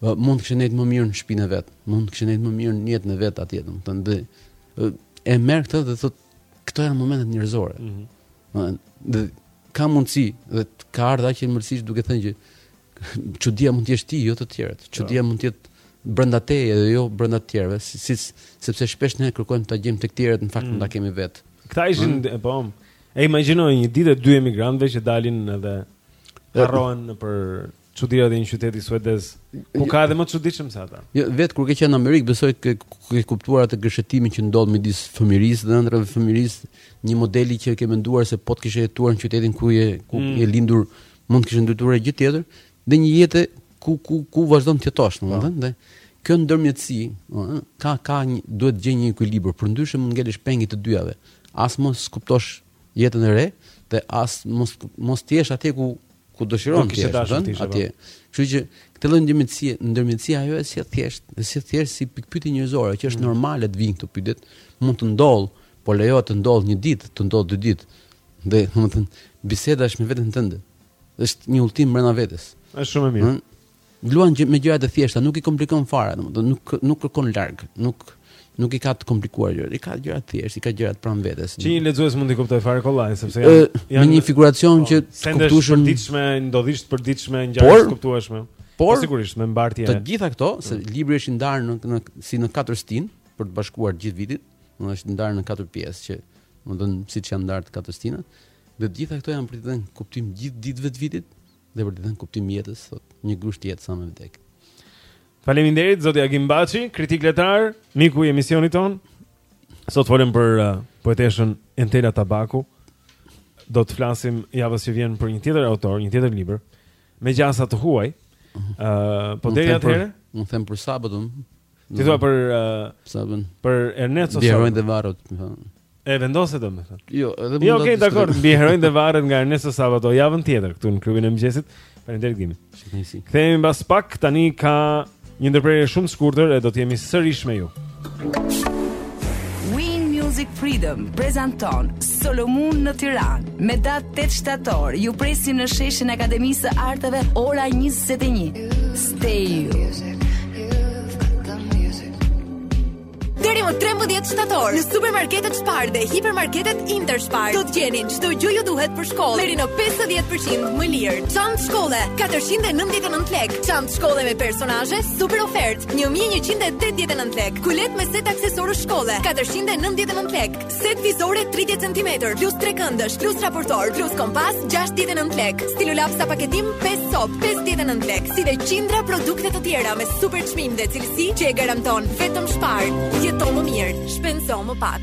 Mund të kishte nejtë më mirë në shpinë e vet. Mund të kishte nejtë më mirë në jetën e vet atje, domethënë dhe e merr këtë dhe thotë këto janë momentet njerëzore. Ëh. Mm -hmm. Dhe ka mundësi dhe ka ardhur aq ëmbëlsisht duke thënë që çudia mund të jesh ti, jo të tjerët. Çudia ja. mund të jetë brenda teje dhe jo brenda të tjerëve, si, si, sepse shpesh ne kërkojmë ta gjejmë tek të tjerët, në fakt mm. ta kemi vetë. Këta ishin, mm. po. E imagjinoj një ditë dy emigrantëve që dalin edhe harrohen për çuditë e një qyteti suedez. Po, ku ka edhe më çuditshëm se ata. Jo, vetë kur ke qenë në Amerikë, besoj ke ke kuptuar atë gërshetimin që ndodh midis fëmirisë dhe ëndrrave të fëmirisë, një modeli që ke menduar se po të kishe jetuar në qytetin ku je ku mm. je lindur, mund të kishe ndërtuar gjë tjetër dhe një jetë ku ku ku vazhdon të jetosh, domethënë, dhe kjo ndërmjetësi, domethënë, ka ka një duhet gjet një ekuilibër, përndyshe mund ngelesh peng i të dyjave. As mos kuptosh jetën e re, dhe as mos mos të jesh atje ku ku dëshiron ti të jesh atje. Kështu që këtë lloj ndërmjetësie, ndërmjetësia ajo është si thjesht, si thjesht si pikëpyetje njerëzore, që është mm. normale të vijnë këto pyetje, mund të ndodhë, po lejoja të ndodhë një ditë, të ndodhë dy ditë. Dhe, domethënë, biseda është me veten tënde. Është një udhëtim brenda vetes. Është shumë e mirë. Hm? Luan me gjëra të thjeshta, nuk i komplikon fare, domethënë nuk nuk kërkon larg, nuk nuk i ka të komplikuar gjërat, i ka gjërat thjeshtë, i ka gjërat pranë vetes. Që një lexues mund t'i kuptojë fare kollaj, sepse janë janë me një figuracion po, që të kuptueshëm, përditshme, ndodhi të përditshme, ngjarje të kuptueshme. Por po, sigurisht me mbartje. Të gjitha këto, se mm. libri është i ndarë në, në si në katër stinë për të bashkuar të gjithë vitin, do të thotë ndarë në katër pjesë që do të thonë siç janë ndarë të katër stinat. Dhe të gjitha këto janë për të dhënë kuptim gjithë ditëve të vitit, Dhe për të dhënë kuptim jetës, thotë, një grusht jetë sa një vdekje. Faleminderit zoti Agim Baçi, kritik letrar, miku i emisionit tonë. Sot folëm për uh, poeteshën Entela Tabaku. Do të flasim javën që vjen për një tjetër autor, një tjetër libër me gjasa të huaj. Ëh, mhm. uh, po deri atëherë, unë them për Sabaton. Ti thua për uh, Sabaton. Për Ernesto Sabaton. Mbi heronjtë, varret, më thonë. E vendose domethënë. Jo, edhe mund jo, ta. Jo, okay, dakor, Mbi heronjtë dhe varret nga Ernesto Sabato javën tjetër këtu në klubin e mëngjesit. Faleminderit Gimi. Shkënisi. Kthehemi mbas pak, tani ka një ndërprerje shumë e shkurtër e do të jemi sërish me ju. Win Music Freedom prezanton Solomun në Tiranë me datë 8 shtator. Ju presim në sheshin e Akademisë së Arteve ora 21. Stay you. Deri më 13 shtator, në supermarketet Spar dhe hipermarketet Interspar, do të gjeni çdo gjë që ju duhet për shkollë. Deri në 50% më lirë. Çantë shkolle, 499 lekë. Çantë shkolle me personazhe, super ofertë, 1189 lekë. Kuletë me set aksesorë shkolle, 499 lekë. Set vizore 30 cm, plus trekëndësh, plus raportor, plus kompas, 69 lek. Stilolapsa paketim 5 copë, 59 lek. Si dhe qindra produkte të tjera me super çmim dhe cilësi që e garanton vetëm Spar. Jeto më mirë, shpenzo më pak.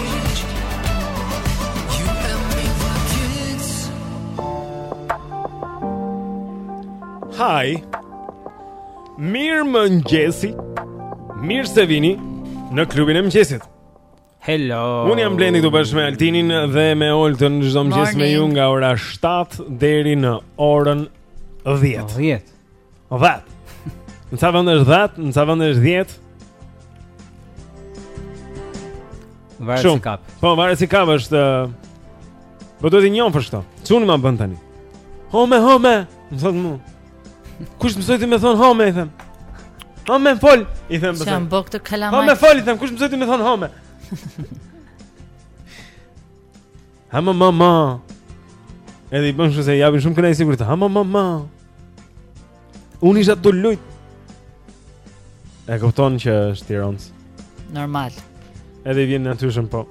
Hi. Mirëmëngjesi. Mirë se vini në klubin e mëngjesit. Hello. Unë jam Blendi këtu bashkë me Altinin dhe me Oltën çdo mëngjes me ju nga ora 7 deri në orën 10. 10. Dhat. Në ca vende është dhat, në ca vende është 10. Varet si ke p. Po, varet si kap është. Po do të njohësh këto. Çuni më bën tani. Home, home, më thot mu. Kush më thotë më thon home i them. Home fol, i them bëj. Jam bok të kalamaj. Home fol i them, kush më thotë më thon home. Ha ma ma ma. Edhe i bënë se japin shumë kënaqësi kur të ha ma ma ma. Unë isha tu lujt. E kupton që është tirons. Normal. Edhe i vjen natyrshëm po.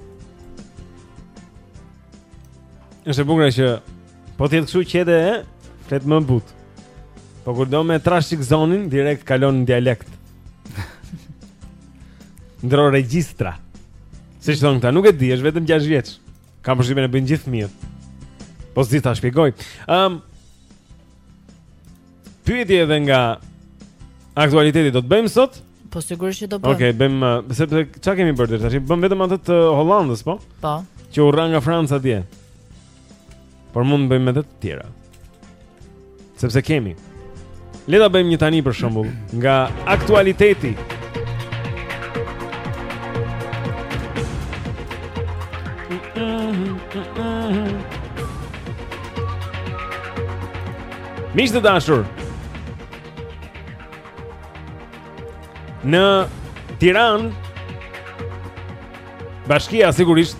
Është bukur që po ti thua që edhe e flet më but. Po kur do me trash ik zonin direkt kalon në dialekt. Ndro regjistra. Siç thonë këta, nuk e di, është vetëm 6 vjeç. Kam përshtypjen e bëjnë gjithë fëmijët. Po s'di ta shpjegoj. Ëm um, Pyetje edhe nga aktualiteti do të bëjmë sot? Po sigurisht që do bëjmë. Okej, okay, bëjmë uh, sepse çka kemi bërë deri tash? Bëm vetëm atë të Hollandës, po? Po. Që u rrah nga Franca dje. Por mund të bëjmë edhe të tjera. Sepse kemi. Le ta bëjmë një tani për shembull nga aktualiteti. Miq të dashur. Në Tiranë Bashkia sigurisht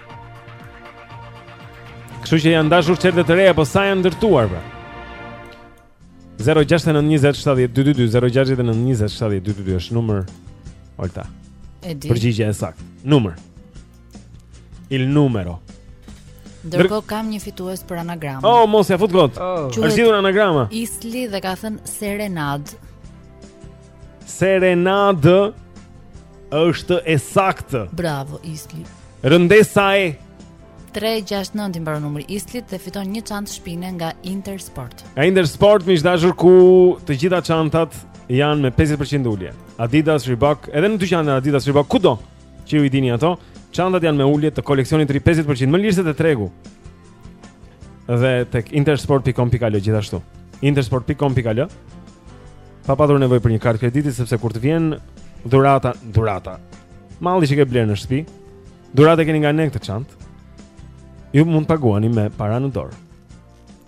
Kështu që janë dashur çerdhe të reja, po sa janë ndërtuar pra? 0692070222 0692070222 është numër Olta. E di. Përgjigja e saktë. Numër. Il numero. Ndërkohë kam një fitues për anagrama Oh, mos ja fut kot oh. Është zgjidhur anagrama Isli dhe ka thënë Serenad Serenad Është e saktë. Bravo Isli. Renditja 369 i mbaron numri i Islit dhe fiton një çantë shpine nga Intersport. Nga Intersport miq të dashur ku të gjitha çantat janë me 50% ulje. Adidas, Reebok, edhe në dyqanin Adidas, Reebok kudo që ju i dini ato, çantat janë me ulje të koleksionit të ri 50% më lirë se e tregut. Dhe tek intersport.com.al gjithashtu. intersport.com.al Pa patur nevojë për një kartë krediti sepse kur të vjen dhurata, dhurata. Malli që ke blerë në shtëpi, dhuratë e keni nga ne këtë çantë. Ju mund të paguani me para në dorë.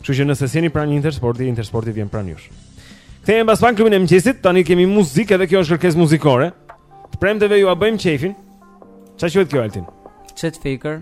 Kështu që nëse s'jeni pranë Intersporti, Intersporti vjen pranë jush. Kthehemi pas pak Klubin e mëngjesit, tani kemi muzikë edhe kjo është kërkesë muzikore. Të premteve jua bëjmë qejfin. Ça quhet kjo Altin? Chet Faker.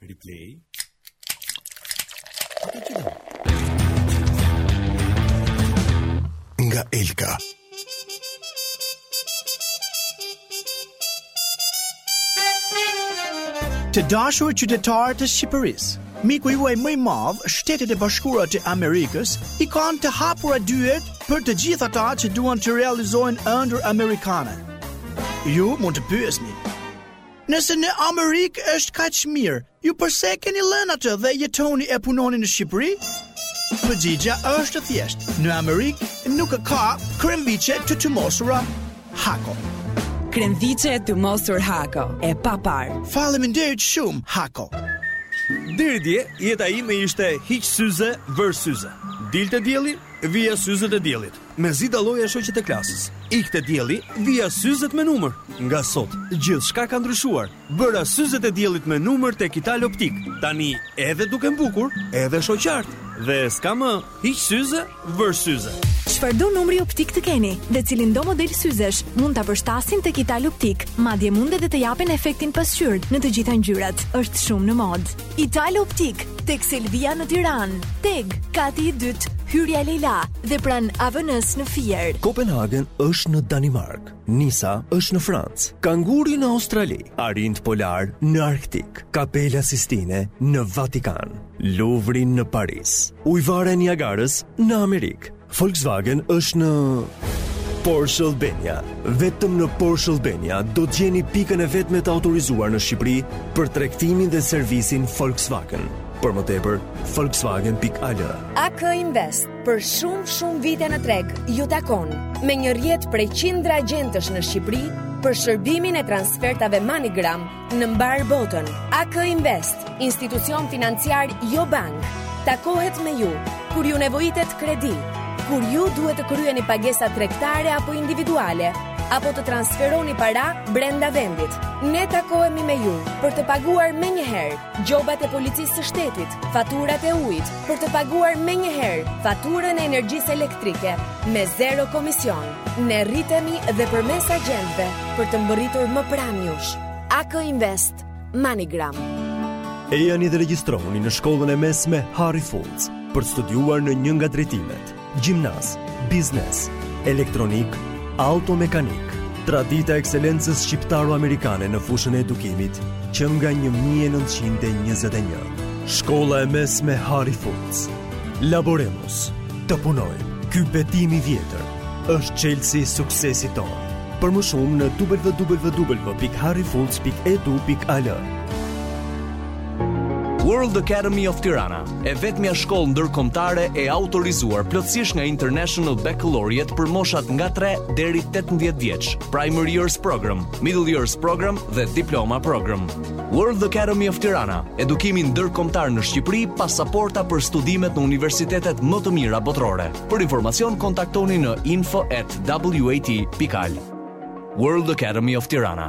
Replay. Nga Elka. Të dashur qytetarë të Shqipërisë, miku juaj më i madh, Shtetet e Bashkuara të Amerikës, i kanë të hapura dyert për të gjithë ata që duan të realizojnë ëndrrën amerikane. Ju mund të pyesni, Nëse në Amerikë është kaq mirë, ju përse e keni lënë atë dhe jetoni e punoni në Shqipëri? Përgjigja është e thjeshtë. Në Amerikë nuk ka kremviçe të tymosura Hako. Kremviçe e tymosur Hako, e paparë. Faleminderit shumë, Hako. Deri dje, jeta ime ishte hiq syze vër syze. Dilte dielli, vija syzet e diellit. Mezi dalloja shoqet e klasës, ikte dielli, vija syzet me numër. Nga sot, gjithçka ka ndryshuar. Bëra syzet e diellit me numër tek Ital Optik. Tani edhe dukem bukur, edhe shoh qartë. Dhe s'ka më, hiq syze, vër syze. Çfarëdo numri optik të keni dhe cilindo model syzesh, mund ta përshtasin tek Ital Optik. Madje mund edhe të japin efektin pasqyrë në të gjitha ngjyrat. Është shumë në modë. Ital Optik, tek Selvia në Tiranë, TEG, kati i dytë, hyrja Lejla dhe pranë AVN-s në Fier. Kopenhagen është në Danimark, Nisa është në Francë, Kanguri në Australi, arinjtë polarë në Arktik, Kapela Sistine në Vatikan, Luvri në Paris, Ujëvara e Niagarës në Amerikë, Volkswagen është në Porsche Albania. Vetëm në Porsche Albania do të gjeni pikën e vetme të autorizuar në Shqipëri për tregtimin dhe servisin Volkswagen. Për më tepër, Volkswagen.al. AK Invest për shumë shumë vite në treg ju takon me një rrjet prej qindra agjentësh në Shqipëri për shërbimin e transfertave MoneyGram Në mbarë botën, AK Invest, institucion financiar jo bankë, takohet me ju, kur ju nevojitet kredi, kur ju duhet të kryeni pagesa tregtare apo individuale, apo të transferoni para brenda vendit. Ne takohemi me ju për të paguar menjëherë gjobat e policisë së shtetit, faturat e ujit, për të paguar menjëherë faturën e energjisë elektrike me zero komision. Ne rritemi dhe përmes agjentëve për të mbërritur më pranë jush. AK Invest, MoneyGram. Ejani dhe regjistrohuni në shkollën e mesme Harry Fultz për të studiuar në një nga drejtimet, gjimnaz, biznes, elektronikë, automekanikë, tradita e ekselencës shqiptaro-amerikane në fushën e edukimit, që nga 1921. Shkolla e mesme Harry Fultz. Laboremus. Të punojmë. Ky betim i vjetër është çelësi i suksesit tonë. Për më shumë në www.harryfultz.edu.al. World Academy of Tirana, e vetmja shkollë ndërkombëtare e autorizuar plotësisht nga International Baccalaureate për moshat nga 3 deri 18 vjeç, Primary Years Program, Middle Years Program dhe Diploma Program. World Academy of Tirana, edukimi ndërkombëtar në Shqipëri, pasaporta për studimet në universitetet më të mira botërore. Për informacion kontaktoni në info@wat.al. World Academy of Tirana.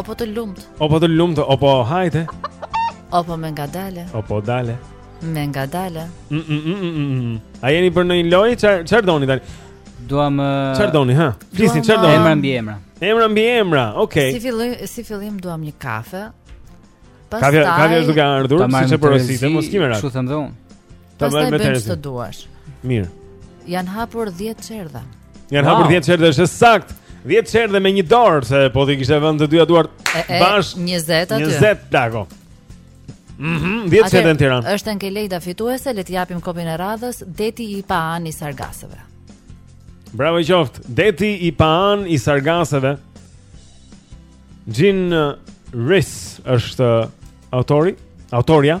Opo të lumt. Opo të lumt, opo hajde. Opo me ngadalë. Opo dale. Me ngadalë. Mm, mm, mm, mm, mm. mm. A jeni për ndonjë lojë? Çfarë çfarë doni tani? Duam Çfarë doni, ha? Flisni çfarë doni? Emra mbi emra. Emra mbi emra. Okej. Okay. Si fillim, si fillim duam një kafe. Pastaj Kafe, kafe është duke ardhur, siç e porosite, mos ki merak. Çu them dhe unë. Ta bëjmë të rëndë. duash. Mirë. Janë hapur 10 çerdhe. Janë wow. hapur 10 çerdhe, është saktë. 10 çerdhe me një dorë se po t'i kishte vënë të dyja duart bashkë. 20 aty. 20 plako. Mhm, mm 10 çerdhe në Tiranë. Është Enkelejda fituese, le t'i japim kopjen e radhës, Deti i paanë i Sargasëve. Bravo i qoftë. Deti i paanë i Sargasëve. Jean Rhys është autori, autorja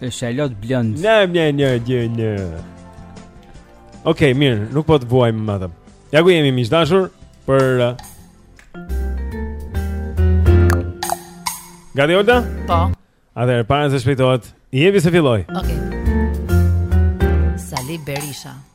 Është Charlotte Brontë. Ne ne ne ne ne. Okej, mirë, nuk po të vuajmë më atë. Ja ku jemi miq të dashur për uh, Gati Olta? Po. Atëherë para se shpejtohet, jepi se filloi. Okej. Okay. Sali Berisha.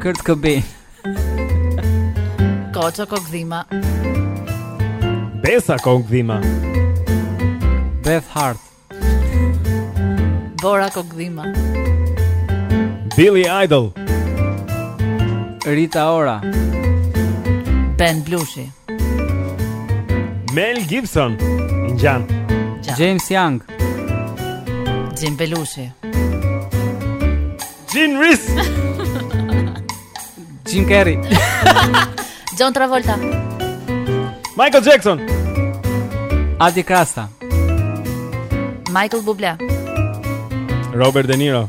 Kurt Cobain. Koça Kokdhima. Besa Kokdhima. Beth Hart. Bora Kokdhima. Billy Idol. Rita Ora. Ben Blushi. Mel Gibson Gjan James Young Jim Belushi Jim Riss Jim Carrey John Travolta Michael Jackson Adi Krasta Michael Bublé Robert De Niro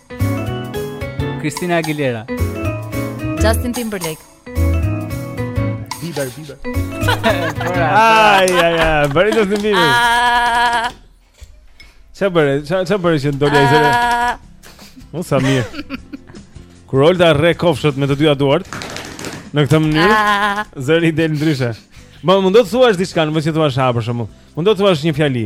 Christina Aguilera Justin Timberlake Bieber, Bieber Ai, ai, ai, bëri Justin Bieber ah. Ça bëre, ça, ça bëre që doli ai zëri ah. Unë sa mirë Kur Olta rreh kofshët me të dyja duart Në këtë mënyrë ah. Zëri i del ndryshe Ma, mundohu të thuash diçka, në më që thua është ha për shumë Mundohu të thuash një fjali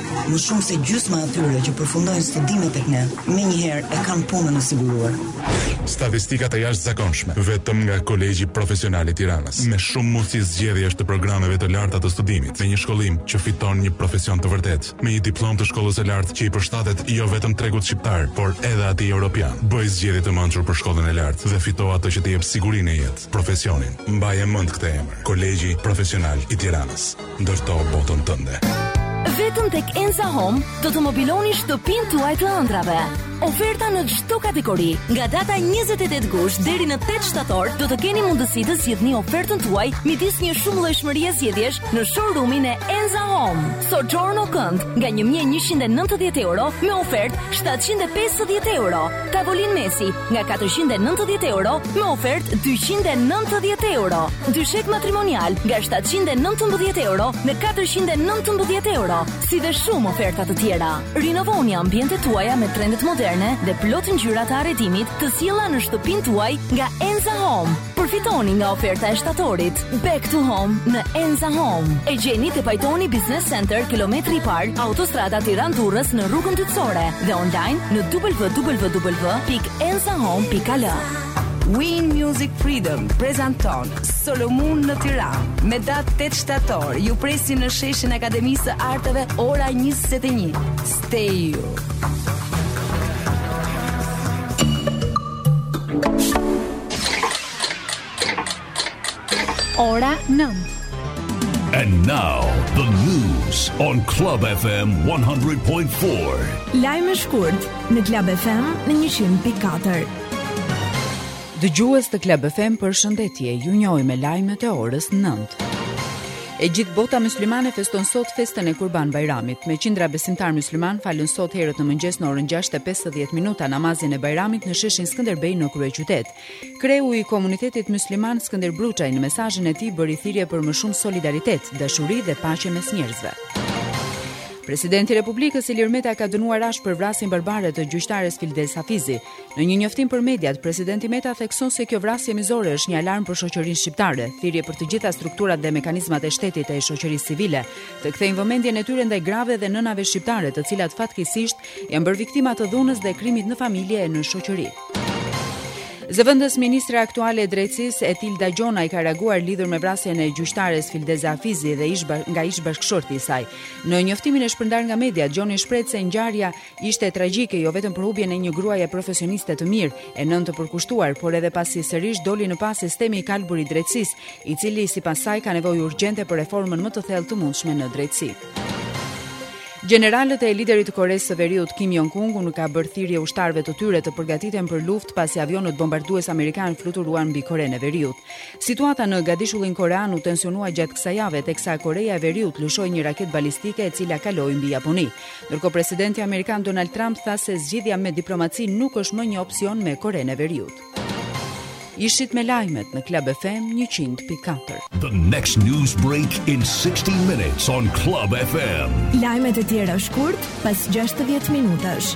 Më shumë se gjysma e atyre që përfundojnë studimet tek ne, menjëherë e kanë punën e siguruar. Statistika të jashtëzakonshme vetëm nga Kolegji Profesional i Tiranës, me shumë mundësi zgjedhjesh të programeve të larta të studimit, me një shkollim që fiton një profesion të vërtetë, me një diplomë të shkollës së lartë që i përshtatet jo vetëm tregut shqiptar, por edhe atij europian. Bëj zgjedhje të mençur për shkollën e lartë dhe fito atë që të jep sigurinë në jetë, profesionin. Mbaje mend këtë emër, Kolegji Profesional i Tiranës. Ndërto botën tënde. Vetëm tek Enza Home do të mobiloni shtëpinë tuaj të ëndrrave. Oferta në çdo kategori. Nga data 28 gusht deri në 8 shtator do të keni mundësi të zgjidhni ofertën tuaj midis një shumëllojshmërie zgjedhjesh në showroomin e Enza Home. Soggiorno kënd nga 1190 euro me ofertë 750 euro. Tavolinë mesi nga 490 euro me ofertë 290 euro. Dyshek matrimonial nga 719 euro në 419 euro, si dhe shumë oferta të tjera. Rinovoni ambientet tuaja me trendet moderne dhe plot ngjyra të arredimit të sjella në shtëpinë tuaj nga Enza Home. Përfitoni nga oferta e shtatorit. Back to home në Enza Home. E gjeni te Pajtoni Business Center, kilometri i parë, autostrada Tiranë Durrës në rrugën dytësore dhe online në www.enzahome.al. Win Music Freedom prezanton Solomun në Tiranë. Me datë 8 shtator ju presim në sheshin e Akademisë së Arteve ora 21. Stay you. Ora 9. And now the news on Club FM 100.4. Lajme shkurt në Club FM në 100.4. Dëgjues të Club FM përshëndetje, ju njohim me lajmet e orës 9. E gjithë bota myslimane feston sot festën e Kurban Bajramit. Me qindra besimtarë myslimanë falën sot herët në mëngjes në orën 6:50 minuta namazin e Bajramit në sheshin Skënderbej në kryeqytet. Kreu i komunitetit mysliman Skënder Bruçaj në mesazhin e tij bëri thirrje për më shumë solidaritet, dashuri dhe paqe mes njerëzve. Presidenti i Republikës Ilir Meta ka dënuar ashpër vrasjen barbare të gjyqtares Fildes Hafizi. Në një njoftim për mediat, presidenti Meta thekson se kjo vrasje mizore është një alarm për shoqërinë shqiptare, thirrje për të gjitha strukturat dhe mekanizmat e shtetit e shoqërisë civile të kthejnë vëmendjen e tyre ndaj grave dhe nënave shqiptare, të cilat fatkeqësisht janë bërë viktima të dhunës dhe krimit në familje e në shoqëri. Zëvendës ministre aktuale e drejtësisë Etilda Gjonaj ka reaguar lidhur me vrasjen e gjyqtares Fildes Hafizi dhe ish nga ish bashkëshorti i saj. Në njoftimin e shpërndarë nga media, Gjonaj shprehet se ngjarja ishte tragjike jo vetëm për humbjen e një gruaje e profesionisteje të mirë, e nënë të përkushtuar, por edhe pasi sërish doli në pah sistemi i kalbur i drejtësisë, i cili sipas saj ka nevojë urgjente për reformën më të thellë të mundshme në drejtësi. Gjeneralët e liderit të Koresë së Veriut Kim Jong Un u ka bërë thirrje ushtarëve të tyre të përgatiten për luftë pasi avionët bombardues amerikanë fluturuan mbi Korenë e Veriut. Situata në gadishullin korean u tensionua gjatë kësaj jave teksa Koreja e Veriut lëshoi një raketë balistike e cila kaloi mbi Japoni. Ndërkohë presidenti amerikan Donald Trump tha se zgjidhja me diplomaci nuk është më një opsion me Korenë e Veriut. Ishit me lajmet në Club FM 100.4. The next news break in 60 minutes on Club FM. Lajmet e tjera shkurt pas 60 minutash.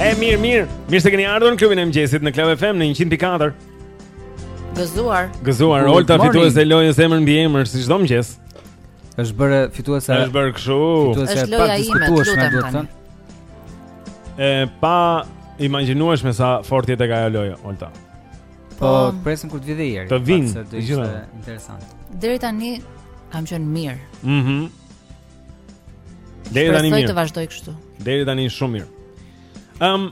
E mirë, mirë. Mirë se keni ardhur në klubin e mëngjesit në Club FM në 100.4. Gëzuar. Gëzuar. Olta fituese e lojës emër mbiemër si çdo mëngjes. Është bërë fituese. Është bërë kështu. Fituese e padiskutuar, duhet të thënë. e paimagjinueshme sa e fortë je te ajo lojë, Olta. Po, po presim kur të vijë Jeri. Të vijnë, të gjitha. Interesant. Deri tani kam qenë mirë. Mhm. Mm Deri tani mirë. Të vazhdoj kështu. Deri tani shumë mirë. Ëm um,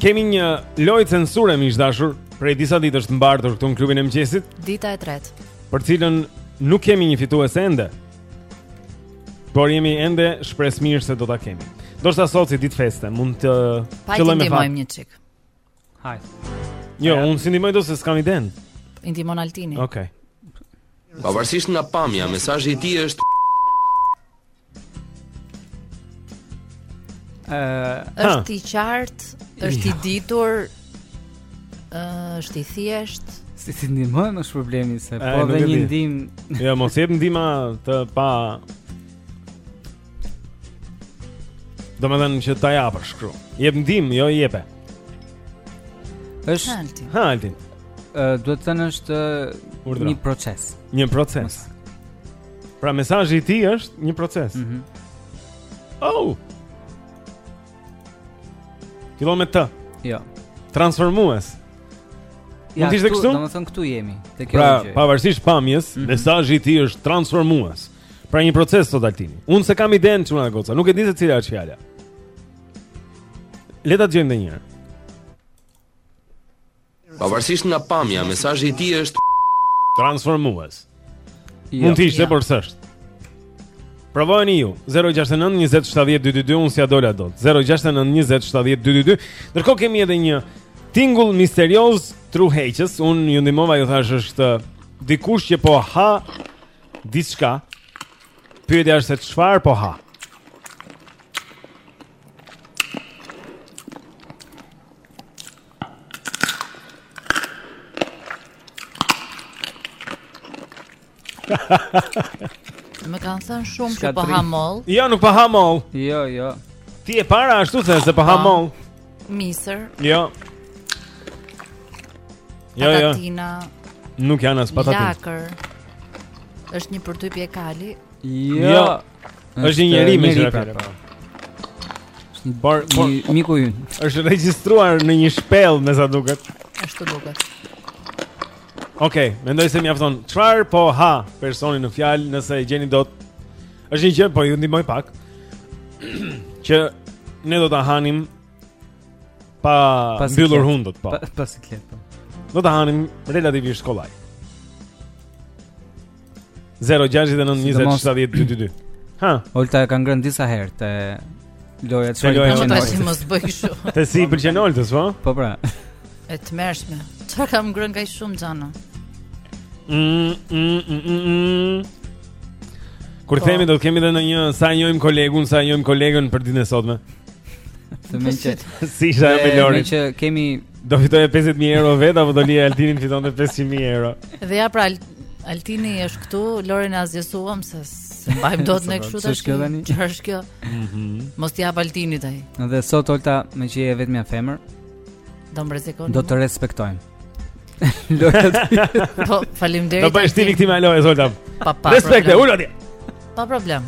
kemi një lojë censure miq të dashur prej disa ditësh të mbartur këtu në klubin e mëngjesit. Dita e tretë. Për cilën nuk kemi një fitues ende. Por jemi ende shpresëmirë se do ta kemi. Ndoshta sot si ditë feste, mund të qëllojmë me një çik. Hajt. Jo, un s'i ndihmoj dot se s'kam idenë. I ndihmon Altini. Okej. Okay. Pavarësisht nga pamja, mesazhi i tij është Ëh, është i qartë, është i ditur, Është i thjeshtë. Si t'i ndihmojmë është problemi se po vjen një ndihmë. Jo, mos jep ndihma të pa Domethënë që ta japësh shkru Jep ndihmë, jo jepe është Altin Altin Duhet të thënë është Urdhëro. një proces Një proces Pra mesazhi i tij është një proces mm -hmm. Oh Fillon me T. Jo. Transformues. Ja, Mund të ishte kështu? Domethënë këtu jemi, te kjo pra, gjë. Pra, pavarësisht pamjes, mm -hmm. mesazhi i tij është transformues. Pra një proces thotë Altini. Unë s'e kam idenë çuna e goca, nuk e di se cila është fjala. Le ta gjejmë edhe një herë. Pavarësisht nga pamja, mesazhi i tij është transformues. Jo, Mund të ishte, jo. por s'është. Provojeni ju 069 20 70 222 unë s'ja dola dot 069 20 70 222 Ndërkohë kemi edhe një tingull misterioz tru heqës Unë ju ndihmova ju thashë është dikush që po ha diçka Pyetja është se çfarë po ha Më kanë thënë shumë se po ha mollë. Jo, nuk po ha mollë. Jo, jo. Ti e para ashtu the se po ha mollë. Misër. Jo. Jo, jo. Patatina. Nuk janë as patatina. Lakër. Është një përtypje kali. Jo. jo. Është një njeri me gjëra fjalë. Po. Është një bar por, një miku ynë. Është regjistruar në një shpellë me sa duket. Ashtu duket. Okej, okay, mendoj se mjafton. Çfarë po ha personi në fjalë nëse e gjeni dot? Është një gjë, po ju ndihmoj pak. që ne do ta hanim Pa mbyllur hundët, po. Pa siklet. Po. Do ta hanim relativisht kollaj. 0692070222. Ha, Olta e ka ngrënë disa herë te loja të shkojë. Po tash mos bëj kështu. Që s'i pëlqen Oltës, po? Po pra. E tmerrshme. Çfarë kam ngrënë kaq shumë Xhana? Mm, mm, mm, mm, mm. Kur po. themi do të kemi edhe ne një sa e njohim kolegun, sa e njohim kolegen për ditën e sotme. Të më qet. Si sa me Lorin. Që kemi do fitoje 50000 euro vetë apo do lije Altinin të fitonte 500000 euro. Dhe ja pra Altini është këtu, Lorin e asgjësuam se s'e mbajmë dot ne kështu tash. Çfarë është kjo? Mhm. Mos t'i jap Altinit ai. Dhe sot Olta, meqë je e vetmja femër, do më rrezikon. Do të respektojmë. Lorin. Po, faleminderit. Do bëhesh ti viktima e lojës Olta. Respekte, ulu ti. Pa problem.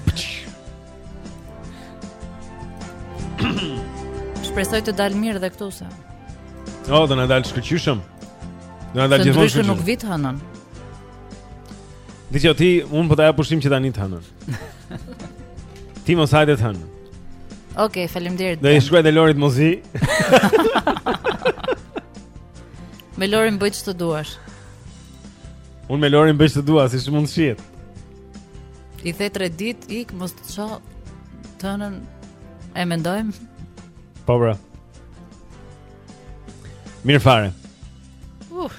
Shpresoj të dalë mirë dhe këtu se. Jo, do na dalë shkëlqyshëm. Do na dalë gjithmonë shkëlqyshëm. Nuk vij të hënën. Dije ti, unë po ta jap pushim që tani të hënën. Ti mos hajde të hënën. Okej, okay, faleminderit. Do i shkruaj te Lorit Mozi. me Lorin bëj ç'të duash. Unë me Lorin bëj ç'të dua, si mund të shihet. I the tre dit, ik, mos të çaj të nënën E mendojmë Po bra Mirë fare uh.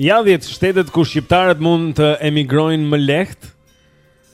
Ja dhjetë shtetet ku shqiptarët mund të emigrojnë më lehtë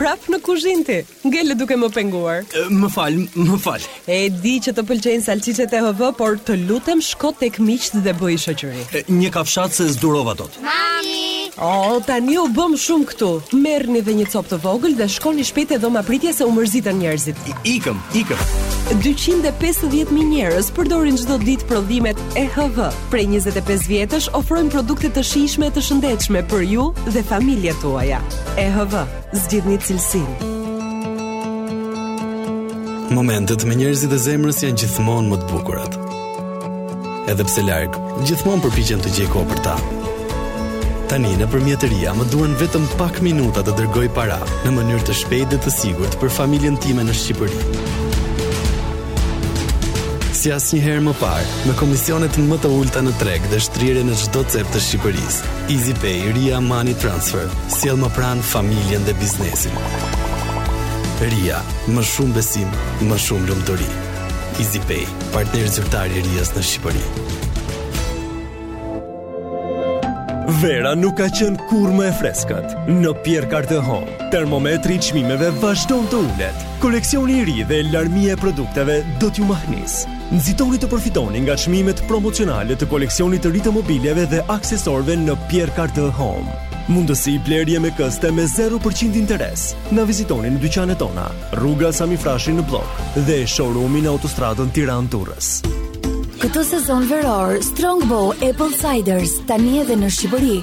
Prap në kuzhinë ti. Ngele duke më penguar. Më fal, më fal. E di që të pëlqejnë salçiçet EHV, por të lutem shko tek miqtë dhe bëju shoqëri. Një kafshatë se s'durova dot. Mami! Oh, tani u bëmë shumë këtu. Merrni dhe një copë të vogël dhe shkoni shpejt te dhoma e pritjes se u mërzitën njerëzit. Ikëm, ikëm. 250.000 njerëz përdorin çdo ditë prodhimet EHV. Prej 25 vjetësh ofrojmë produkte të shijshme e të shëndetshme për ju dhe familjet tuaja. EHV, zgjidhni cilësinë. Momentet me njerëzit e zemrës janë gjithmonë më të bukurat. Edhe pse larg, gjithmonë përpiqem të gjej kohë për ta. Tani nëpërmjet Ria më duhen vetëm pak minuta të dërgoj para në mënyrë të shpejtë dhe të sigurt për familjen time në Shqipëri. Si asnjëherë më parë, me komisionet më të ulta në treg dhe shtrirje në çdo cep të Shqipërisë, EasyPay Ria Money Transfer, sjell më pranë familjen dhe biznesin. Ria, më shumë besim, më shumë lumturi. EasyPay, partner zyrtar i Rias në Shqipëri. Vera nuk ka qenë kurrë më e freskët. Në Pierre Cardin Home, termometri i çmimeve vazhdon të ulet. Koleksioni i ri dhe larmia e produkteve do t'ju mahnisë. Nxitoni të përfitoni nga çmimet promocionale të koleksionit të ri të mobilieve dhe aksesorëve në Pierre Cardin Home. Mundësi blerje me këste me 0% interes. Na vizitoni në dyqanet tona. Rruga Sami Frashëri në Bllok dhe showroom në autostradën Tiranë-Durrës. Këtë sezon veror, Strongbow Apple Ciders tani edhe në Shqipëri.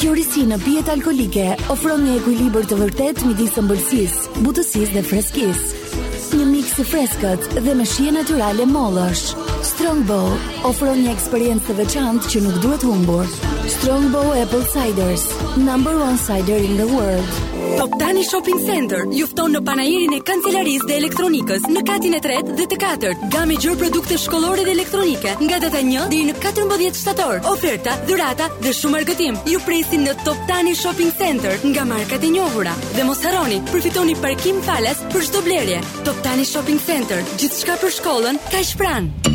Kjo risi në pijet alkoolike ofron një ekuilibër të vërtetë midis ëmbëlsisë, butësisë dhe freskisë. Një miks i freskët dhe me shije natyrale mollësh. Strongbow ofron një eksperiencë të veçantë që nuk duhet humbur. Strongbow Apple Ciders Number one cider in the world. Toptani Shopping Center ju fton në panairin e kancelarisë dhe elektronikës në katin e tretë dhe të katërt. Gamë e gjerë produkte shkollore dhe elektronike nga data 1 deri në 14 shtator. Oferta, dhurata dhe shumë argëtim. Ju presin në Toptani Shopping Center nga markat e njohura. Dhe mos harroni, përfitoni parkim falas për çdo blerje. Toptani Shopping Center, gjithçka për shkollën, kaq pranë.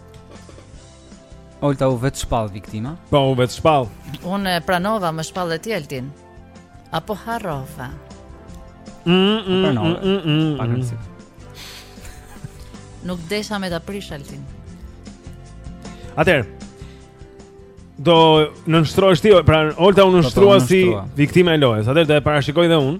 Olta u vetëshpall viktima. Po u vetëshpall. Unë pranova më shpalle ti Altin. Apo harrova. Mm, mm, mm, mm, mm, mm. Nuk desha me ta prish Altin. Atëherë. Do nënshtrohesh ti, pra Olta u nënshtrua si viktima e lojës. Atëherë do e parashikoj dhe unë.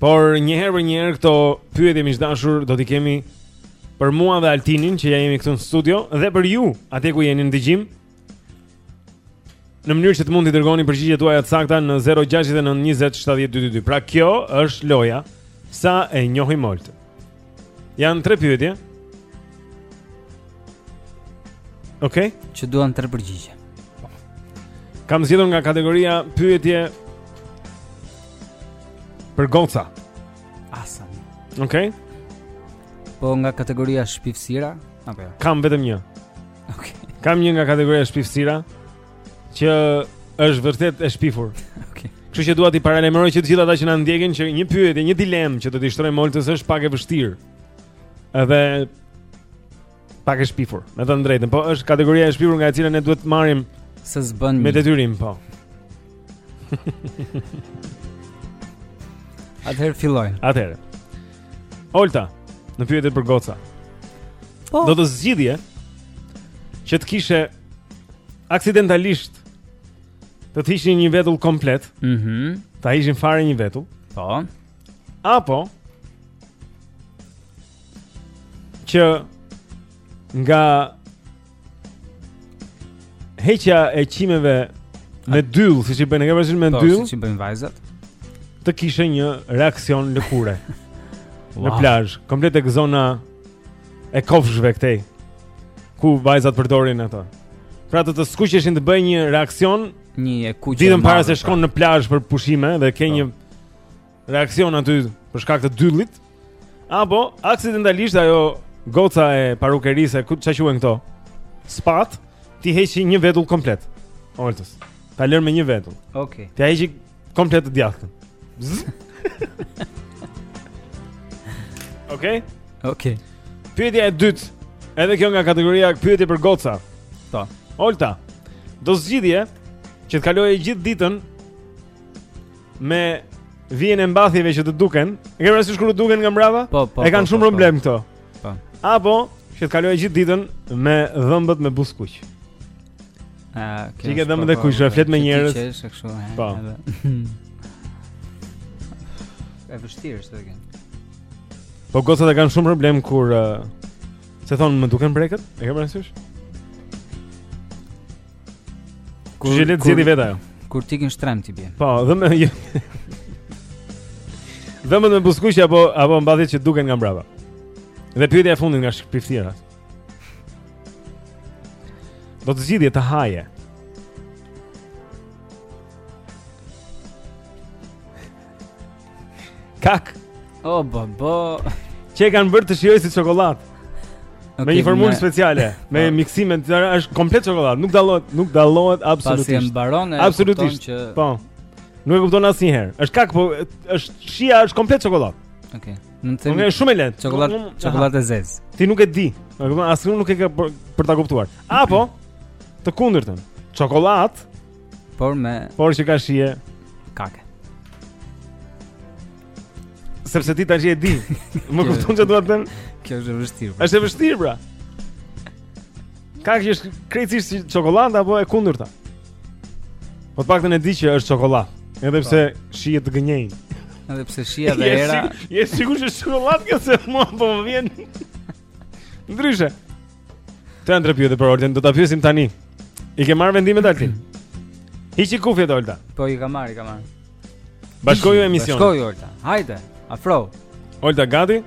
Por një herë për një herë këto pyetje miq të dashur do t'i kemi për mua dhe Altinin që ja jemi këtu në studio dhe për ju, atje ku jeni në dëgjim. Në mënyrë që të mund t'i dërgoni përgjigjet tuaja të sakta në 069 20 70 222. Pra kjo është loja sa e njohim Oltën. Janë tre pyetje. Okej, okay. që duan tre përgjigje. Kam zgjedhur nga kategoria pyetje për goca. Asa. Okej. Okay. Po nga kategoria shpifsira, apo jo? Kam vetëm një. Okej. Okay. Kam një nga kategoria shpifsira. që është vërtet e shpifur. Okej. Kështu që dua t'i paralajmëroj që të gjithë ata që na ndjekin që një pyetje, një dilemë që do t'i shtrojmë Oltës është pak e vështirë. Edhe pak e shpifur, me thënë të drejtën, po është kategoria e shpifur nga e cila ne duhet të marrim se s'bën me detyrim, po. Atëherë filloj. Atëherë. Olta, në pyetjet për goca. Po. Do të zgjidhje që të kishe aksidentalisht të të hiqnin një vetull komplet, mm -hmm. ta hiqnin fare një vetull, po, apo që nga heqja e qimeve me dyll, siç i bëjnë, e ke parasysh me po, dyll, siç i bëjnë vajzat, të kishe një reaksion lëkure wow. në plazh, komplet tek zona e kofshëve këtej. Ku vajzat përdorin ato. Pra të të skuqeshin të bëjë një reaksion, një e kuqe. Ditën para se shkon pra. në plazh për pushime dhe ke po. një reaksion aty për shkak të dyllit. Apo aksidentalisht ajo goca e parukerisë, çka quhen këto? Spa-t, t'i heqi një vetull komplet. Oltës. Ta lërë me një vetull. Okej. Okay. T'i heqi Komplet të djathtën. Okej. Okej. Pyetja e dytë. Edhe kjo nga kategoria pyetje për goca. Po. Olta. Do zgjidhje që të kaloje gjithë ditën me vijën e mbathjeve që të duken. E ke parasysh kur të duken nga mbrapa? Po, po. E kanë po, shumë po, po. problem këto. Po. Apo që të kaloje gjithë ditën me dhëmbët me buzëkuq. T'i ke dhënë dhe kush e flet me njerëz? Po. E vështirë është kjo. Po gocat e kanë shumë problem kur se thonë më duken brekët, e ke parasysh? Kur je le të zgjidhi vetë ajo. Kur t'i ke shtrembër t'i bie. Po, dhe më Dhe më në buskuqja apo, apo mbathjet që duken nga mbrapa Dhe pyetja e fundit nga shpifësira Do të zgjidhje të haje kakë. O, bo bo. Që e kanë bërë të shijojë si çokoladë. Okay, me një formulë speciale, me po. miksime të tjera, është komplet çokoladë, nuk dallohet, nuk dallohet absolutisht. Pasi e mbaron e absolutisht. Që... Po. Nuk e kupton asnjëherë. Është kakë, po shija është komplet çokoladë. Okej. Okay. Mund të them, shumë e lehtë. Çokoladë, çokoladë e zezë. Ti nuk e di. Domethënë asnjë nuk e ka për, për ta kuptuar. Apo të kundërtën. Çokoladë por me por që ka shije kake. Sepse ti tash e di. Më kupton çfarë dua të them? Kjo është e vështirë. Është e vështirë pra. Kakë që është krejtësisht si çokoladë apo e kundërta? Po të paktën e di që është çokollatë. Po. Edhe pse shijet të gënjejnë Edhe pse shija dhe era Je sigurt që është çokollatë kjo se mua po më vjen Ndryshe Këto janë tre pyetje për Oltën, do ta pyesim tani I ke marrë vendimet Altin Hiqi kufjet, Olta Po, i kam marrë, i kam marrë Bashkoju emisionit. Bashkoju Olta. Hajde, afrohu. Olta gati?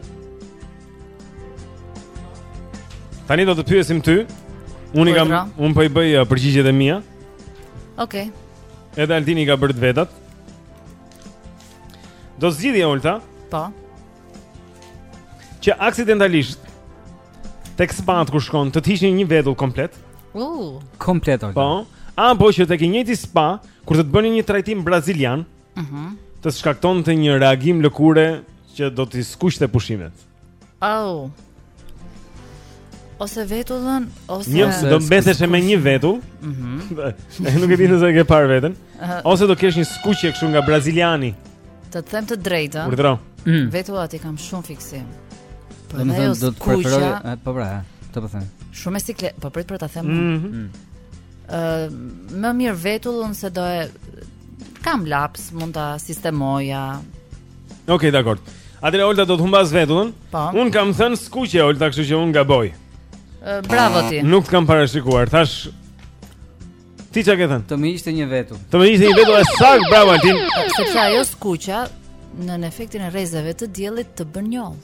Tani do të të pyesim ty. Unë po, kam pra. unë po i bëj uh, përgjigjet e mia. Okej. Okay. Edhe Altini i ka bërë të vetat. Do të zgjidhje Olta? Po. Që aksidentalisht tek spa ku shkon të të hiqnin një vetull komplet. Uh, komplet Olta. Po. Apo që tek i njëjti spa, Kur të të bënin një trajtim brazilian, ëh, uh -huh. të shkaktonte një reagim lëkure që do t'i skuqte pushimet. Oh. Ose vetullën, ose Një do mbeteshe me një vetull. Ëh. Mm -hmm. Nuk e di nëse e ke parë veten. Uh -huh. Ose do kesh një skuqje kështu nga braziliani. Të them të drejtën. Urdhëro. Mm. Vetullat i kam shumë fiksim. Domethënë do të preferoj, po pra, të po them. Shumë siklet, po prit për ta them. Mm -hmm. mm. ë uh, më mirë vetullën se do e, kam laps, mund ta sistemoja. Okej, okay, dakord. Atëherë Olta do të humbasë vetullën. Po. Unë kam thënë skuqje Olta, kështu që unë gaboj. Uh, bravo ti. Nuk të kam parashikuar. Thashë Ti çfarë ke thënë? Të më hiqte një vetull. Të më hiqte një vetull. E saktë, bravo Altin. Sepse ajo skuqja nën efektin e rrezeve të diellit të bën njollë.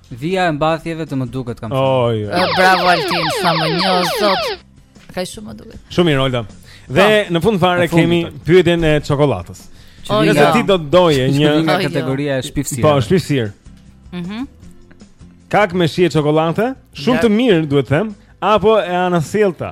Vija e mbathjeve të më duket kam thënë. Oh, jo. Eh, bravo Altin, sa më njeh sot. Ka shumë më duket. Shumë mirë Olta. Dhe pa, po. në fund fare kemi pyetjen e çokollatës. Që oh, nëse jo. ti do të doje një nga oh, kategoria e shpifësirë. Po, shpifësirë. Mhm. Mm Kakë me shije çokollate, shumë të mirë duhet të them, apo e anasjellta.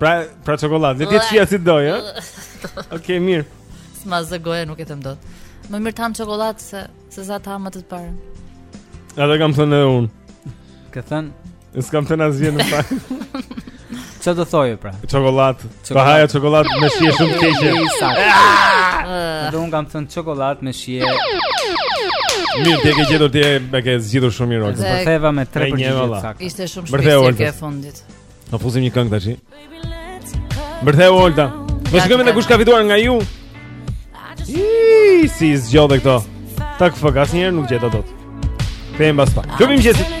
Pra, pra çokollatë, le të jetë fjalë si doj, ë? Okej, mirë. S'ma zë goja, nuk e them dot. Më mirë ta ham çokollatë se se sa ta ham atë të parën. Edhe kam thënë edhe unë. Ka thënë? Unë s'kam thënë asgjë në fakt. Çfarë do thojë pra? Çokollatë. Po haja çokollatë me shije shumë të keqe. Ah! Do un kam thënë çokollatë me shije. Mirë, ti e ke gjetur ti e ke zgjidhur shumë mirë. Bërtheva me 3 përgjigje saktë. Ishte shumë shpejt e fundit. Ne fusim një këngë tash. Bërtheu Olta. Po shikojmë ne kush ka fituar nga ju. Ii, si zgjodhe këto. Tak fuck, asnjëherë nuk gjeta dot. Kthehemi pas pak. Ju vim gjesi.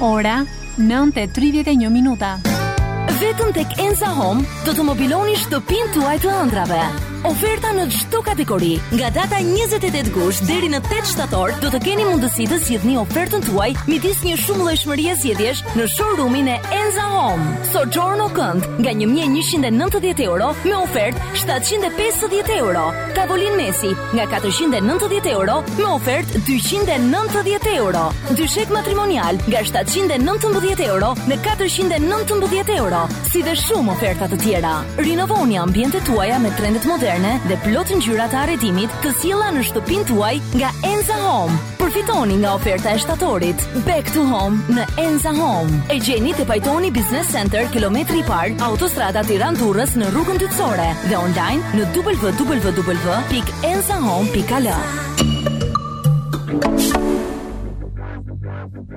Ora 9:31 minuta. Vetëm tek Enza Home do të mobiloni shtëpinë tuaj të ëndrrave. Oferta në çdo kategori. Nga data 28 gusht deri në 8 shtator do të keni mundësi të zgjidhni ofertën tuaj midis një shumëllojshmërie zgjedhjesh në showroom-in e Enza Home. Soxhorno kënd nga 1190 euro me ofertë 750 euro. Tavolinë mesi nga 490 euro me ofertë 290 euro. Dyshek matrimonial nga 719 euro në 419 euro, si dhe shumë oferta të tjera. Rinovoni ambientet tuaja me trendet moderne dhe plot ngjyra të arredimit të sjella në shtëpinë tuaj nga Enza Home. Përfitoni nga oferta e shtatorit Back to Home në Enza Home. E gjeni te Pajtoni Business Center, kilometri i parë, autostrada Tiranë Durrës në rrugën dytësore dhe online në www.enzahome.al.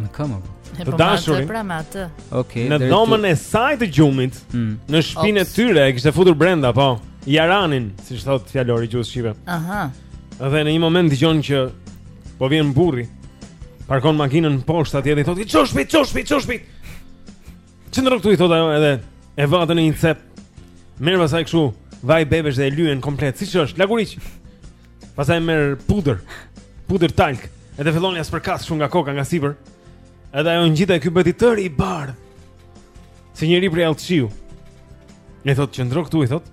Në këmbë Të dashurin pra me atë okay, Në dhomën e saj të gjumit mm. Në shpinë e tyre E kishte futur brenda po Jaranin Siç thotë fjalori i gjuhës shqipe Aha Dhe në një moment dëgjon që Po vjen burri Parkon makinën poshtë atje dhe i thotë Çohu shpejt, çohu shpejt, çohu shpejt Qëndro këtu i thotë ajo edhe E vë atë në një cep Merr pastaj kështu Vaj bebesh dhe e lyen komplet Siç është, lakuriq Pastaj merr pudër. Pudër talk. Edhe fillon ia spërkat shumë nga koka nga sipër. Edhe ajo ngjitej ky bëhet tërë i bardhë. Si njeri prej allçie. I thotë qëndro këtu i thotë.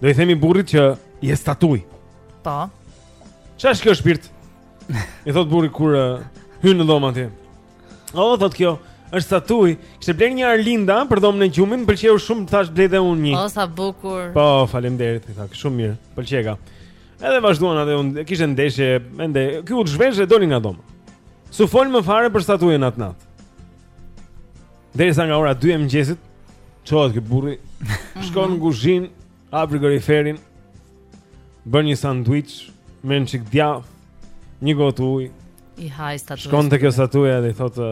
Do i themi burrit që je statuj. Po. Çfarë është kjo shpirt? I thotë burri kur uh, hyn në dhomë atje. Oh, thotë kjo, është statuj. Kishte blerë një Arlinda për dhomën e gjumit, më pëlqeu shumë, thashë blej dhe unë një. Oh, sa bukur. Po, faleminderit, i tha, shumë mirë. Pëlqega. Edhe vazhduan atë, unë kishte ndeshje, ende. Ky u zhvesh e doli nga dhoma. S'u fol më fare për statujën atë natë. Derisa nga ora 2 e mëngjesit, çohet ky burri, shkon në kuzhinë, Hap frigoriferin. Bën një sanduiç me një çik djathë, një gotë ujë. I haj statuja. Shkon tek kjo statuja dhe i thotë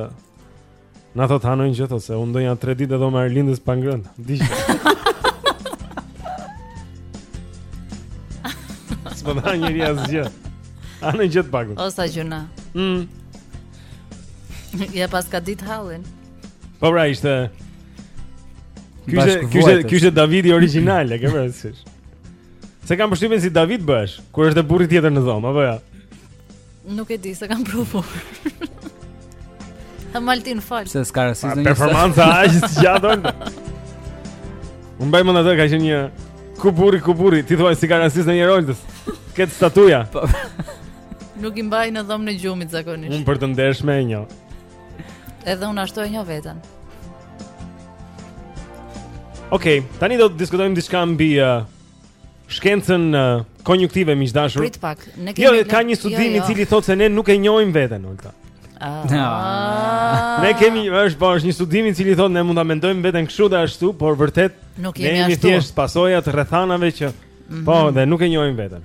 Na thotë ha ndonjë gjë thotë se unë ndenja tre ditë te dhoma e Arlindës pa ngrënë Dishtë S'po dha njeri asgjë Ha ndonjë gjë të pagu O sa gjynah mm. Ia paska ditur hallin Po pra ishte Ky ishte ky ishte ky ishte Davidi origjinal, e ke parasysh? Se kam përshtypjen si David bëhesh, kur është dhe burri tjetër në dhomë, apo jo? Nuk e di, s'e kam provuar. Ha Altin fal. Se s'ka rastisur. Po, performanca aq e gjatë. Unë mbaj mend atë ka qenë një ky burri ky burri, ti thua s'i ka rastisur ndonjëherë Oltës. Këtë statuja. Po. Nuk i mbaj në dhomën e gjumit zakonisht. Unë për të ndershme e njoh. Edhe unë ashtu e njoh veten. Okej, okay, tani do të diskutojmë diçka mbi uh, shkencën uh, konjitive miq të dashur. Prit pak, ne jo, kemi Jo, ka një jo, studim jo, jo. i cili thotë se ne nuk e njohim veten, Olta. Ah. ah. Ne kemi është bërë po është një studim i cili thotë ne mund ta mendojmë veten kështu dhe ashtu, por vërtet nuk jemi ashtu. Ne jemi thjesht pasojat e rrethanave që mm -hmm. po dhe nuk e njohim veten.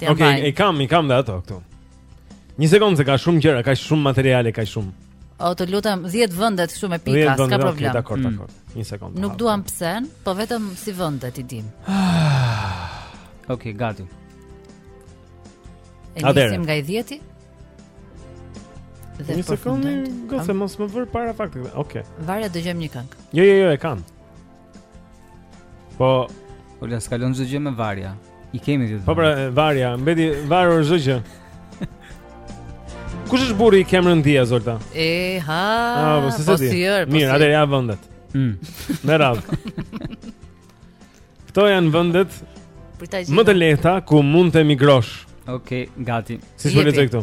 Okej, okay, e kam, i kam dhe ato këtu. Një sekondë se ka shumë gjëra, ka shumë materiale, ka shumë. O të lutem 10 vende këtu me pika, s'ka problem. Okej, dakor, mm. dakor. Një sekondë. Nuk duam psenë, po vetëm si vende t'i dimë. Okej, gati. E nisim nga i 10-ti? Dhe një sekondë, goce mos më vër para faktit. Okej. Okay. Varja dëgjojmë një këngë. Jo, jo, jo, e kam. Po, po laskaron çdo gjë me varja. I kemi ti. Po pra, varja, mbeti varur çdo gjë. Kush është burri i Cameron Diaz Olta? E ha. Ah, po si po ti? Po Mirë, atëherë vendet. Mm. Me radhë. Kto janë vendet? Më të lehta ku mund të emigrosh. Okej, okay, gati. Si po lexoj këtu?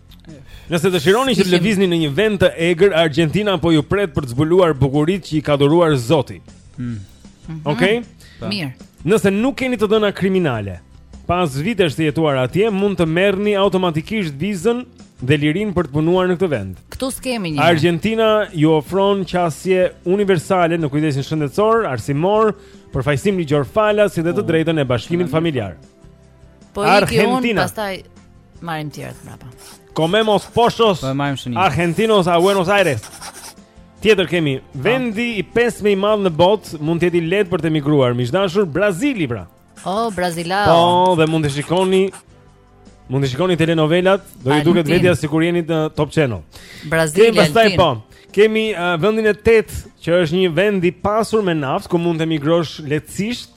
Nëse dëshironi që të lëvizni në një vend të egër, Argjentina po ju pret për të zbuluar bukuritë që i ka dhuruar Zoti. Mm. Mhm. Okej? Okay? Mirë. Nëse nuk keni të dhëna kriminale, pas vitesh të jetuar atje, mund të merrni automatikisht vizën dhe lirinë për të punuar në këtë vend. Ktu skemi një. Argjentina ju ofron qasje universale në kujdesin shëndetësor, arsimor, përfaqësim ligjor falas si dhe të drejtën e bashkimit familjar. Po i ke unë, pastaj marrim të tjerat mbrapa. Komemos poshos po Argentinos a Buenos Aires. Tjetër kemi po. vendi i pestë më i madh në botë, mund të jetë i lehtë për të emigruar. Miq të dashur Brazili pra. Oh, Brazilao. Po, dhe mund të shikoni mund të shikoni telenovelat, do ju duket vetja sikur jeni në Top Channel. Brazili. Kemi pastaj po. Kemi uh, vendin e 8 që është një vend i pasur me naftë ku mund të emigrosh lehtësisht.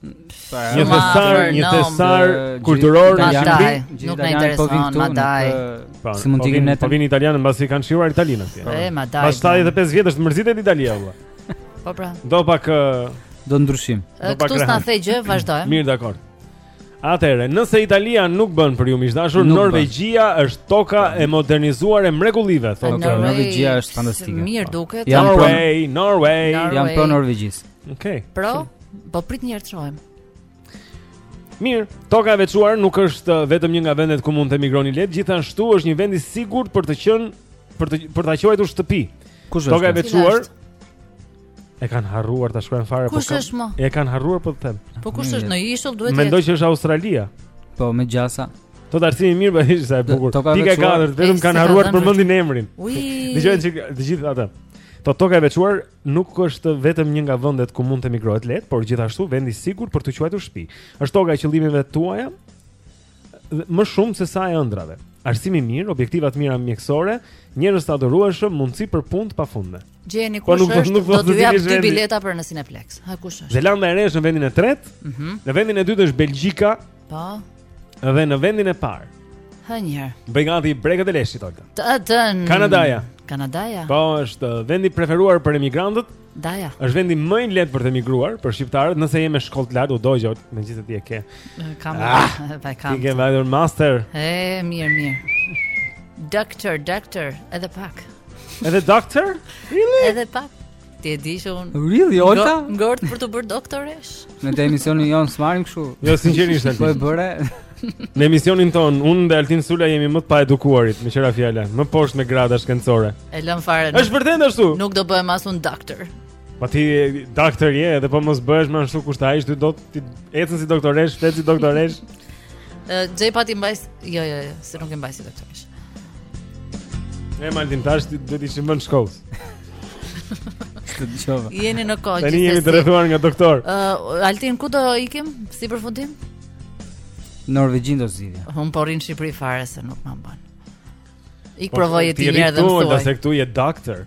Një thesar, një thesar kulturor në Shqipëri. Nuk na intereson Madaj. Po, si mund të po ne? Po vijnë italianë mbasi kanë shijuar italianët. Po, Madaj. Pas 75 vjetësh të mërzitet Italia valla. Po pra. Do pak do ndryshim. Do pak. Këtu s'na the gjë, vazhdojmë. Mirë, dakor. Atëherë, nëse Italia nuk bën për ju miq të dashur, Norvegjia është toka e modernizuar e mrekullive, thonë. Norvegjia është fantastike. Mirë duket. Norway, Norway, jam pro Norvegjisë. Okej. Okay. Pro, po prit një herë të shohim. Mirë, toka e veçuar nuk është uh, vetëm një nga vendet ku mund të emigroni lehtë, gjithashtu është një vend i sigurt për të qenë për të për ta quajtur shtëpi. Kush është? Toka e veçuar. E kanë harruar ta shkruajnë fare po. Kush është mo? E kanë harruar po të them. Po kush është, një ishull duhet të Mendoj që është Australia. Po me gjasa. Po ta arsimi mirë bëhet po, sa e bukur. Pika e katërt, vetëm kanë harruar të përmendin emrin. Ui. Dëgjojnë që të gjithë ata. Po toka e veçuar nuk është vetëm një nga vendet ku mund të emigrohet lehtë, por gjithashtu vend i sigurt për t'u quajtur shtëpi. Është toka e qëllimeve tuaja më shumë se sa e ëndrrave. Arsimi i mirë, objektet e mira mjekësore, njerëz të adhurueshëm, mundësi për punë të pafundme. Gjeni po, kush është, do të jap dy bileta për në Cineplex. Ha kush është? Zelanda e Re është në vendin e tretë. Mhm. Në vendin e dytë është Belgjika, Po. Dhe në vendin e parë. Ha një herë. Bëj gati brekët e leshit, Olga. Tatën. Kanadaja. Kanadaja. Po, është uh, vendi i preferuar për emigrantët. Daja. Është vendi më i lehtë për të emigruar për shqiptarët, nëse je me shkollë të lartë, u dogj, megjithëse ti e ke. Kam, ah, ta kam. Ti ke vajtur master. E, mirë, mirë. Doctor, doctor, edhe pak. Edhe doctor? Really? Edhe pak. Ti e di që unë. Really, Olta? Ngordh për t'u bërë doktoreshë. Ne te emisioni jonë s'marrim kështu. Jo, sinqerisht atë. Po e bëre. Në emisionin tonë, unë dhe Altin Sula jemi më të paedukuarit, më qëra fjala, më poshtë me grada shkencore. E lëmë fare. Është vërtet ashtu. Nuk do bëhem as unë doktor. Po ti doktor je, edhe po mos bëhesh më ashtu kush të hajsh ti do ti ecën si doktoreshë, flet si doktoreshë. Ë, Jay pati mbajs, jo, jo, jo, se nuk e mban si doktoreshë. Ne Altin tashti do të ishim në shkollë. Të dëgjova. Jeni në kohë. Tani jemi të rrethuar nga doktorë. Ë, uh, Altin ku do ikim si përfundim? Norvegjinë do zgjidhja. Unë po rri në Shqipëri fare se nuk më bën. Ik po, provoje ti një herë dhe më thuaj. Po, se këtu je doktor.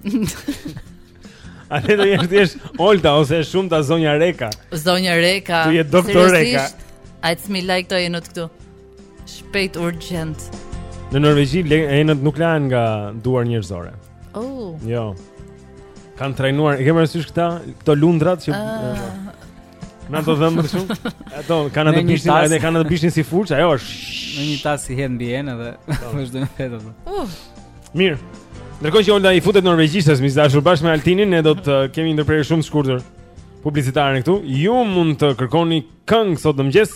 Atje do jesh thjesht Olta ose e shumta zonja Reka. Zonja Reka. Ktu je doktor Reka. Hajde m'i laj këto enët këtu. Shpejt urgjent. Në Norvegji enët nuk lahen nga duar njerëzore. Oh. Jo. Kanë trajnuar, e ke parasysh këta, këto lundërzat që uh. Na do dhëm më shumë. Ato kanë atë bishtin, edhe kanë atë bishtin si furçë, ajo është. Në një tas i hedh mbi enë dhe vazhdon vetë ato. Uh. Mirë. Ndërkohë që Olta i futet norvegjishtes, miq të dashur bashkë me Altinin, ne do të kemi ndërprerje shumë të shkurtër publicitare këtu. Ju mund të kërkoni këngë sot në mëngjes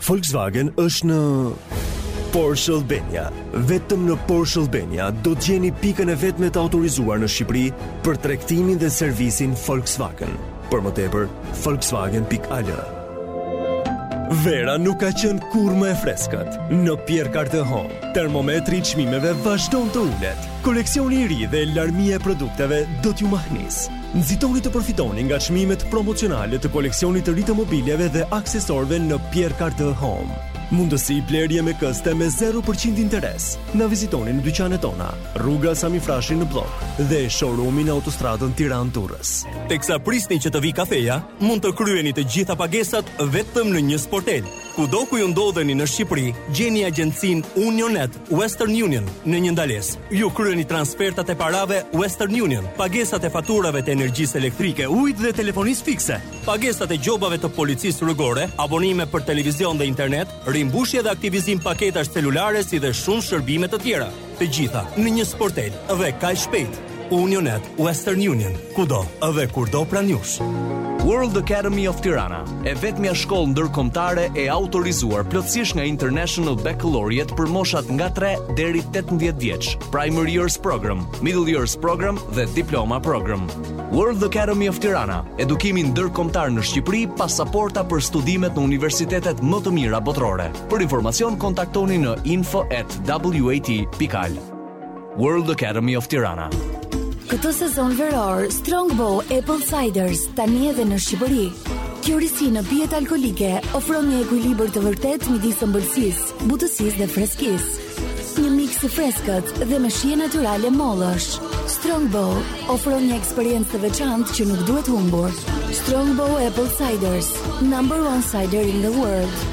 Volkswagen është në Porsche Albania. Vetëm në Porsche Albania do të gjeni pikën e vetme të autorizuar në Shqipëri për tregtimin dhe servisin Volkswagen. Për më tepër, volkswagen.al. Vera nuk ka qenë kurrë më e freskët. Në Pierre Cardin Home, termometri i çmimeve vazhdon të ulet. Koleksioni i ri dhe larmia e produkteve do t'ju mahnisë. Nxitoni të përfitoni nga çmimet promocionale të koleksionit të ri të mobiljeve dhe aksesorëve në Pierre Cardin Home. Mundësi blerje me këste me 0% interes. Na vizitoni në dyqanet tona, rruga Sami Frashëri në Bllok dhe showroomi në autostradën Tiranë-Durrës. Teksa prisni që të vijë kafeja, mund të kryeni të gjitha pagesat vetëm në një sportel. Kudo ku ju ndodheni në Shqipëri, gjeni agjencinë Unionet Western Union në një ndalesë. Ju kryeni transfertat e parave Western Union, pagesat e faturave të energjisë elektrike, ujit dhe telefonisë fikse, pagesat e gjobave të policisë rrugore, abonime për televizion dhe internet, rimbushje dhe aktivizim paketash celulare si dhe shumë shërbime të tjera. Të gjitha në një sportel dhe kaq shpejt. Unionet Western Union, kudo dhe kurdo pranë jush. World Academy of Tirana, e vetmja shkollë ndërkombëtare e autorizuar plotësisht nga International Baccalaureate për moshat nga 3 deri 18 vjeç, Primary Years Program, Middle Years Program dhe Diploma Program. World Academy of Tirana, edukimi ndërkombëtar në Shqipëri, pasaporta për studimet në universitetet më të mira botërore. Për informacion kontaktoni në info@wat.al. World Academy of Tirana. Këtë sezon veror, Strongbow Apple Ciders tani edhe në Shqipëri. Kjo risi në pijet alkoolike ofron një ekuilibër të vërtetë midis ëmbëlsisë, butësisë dhe freskisë. Një miks i freskët dhe me shije naturale mollësh. Strongbow ofron një eksperiencë të veçantë që nuk duhet humbur. Strongbow Apple Ciders, number one cider in the world.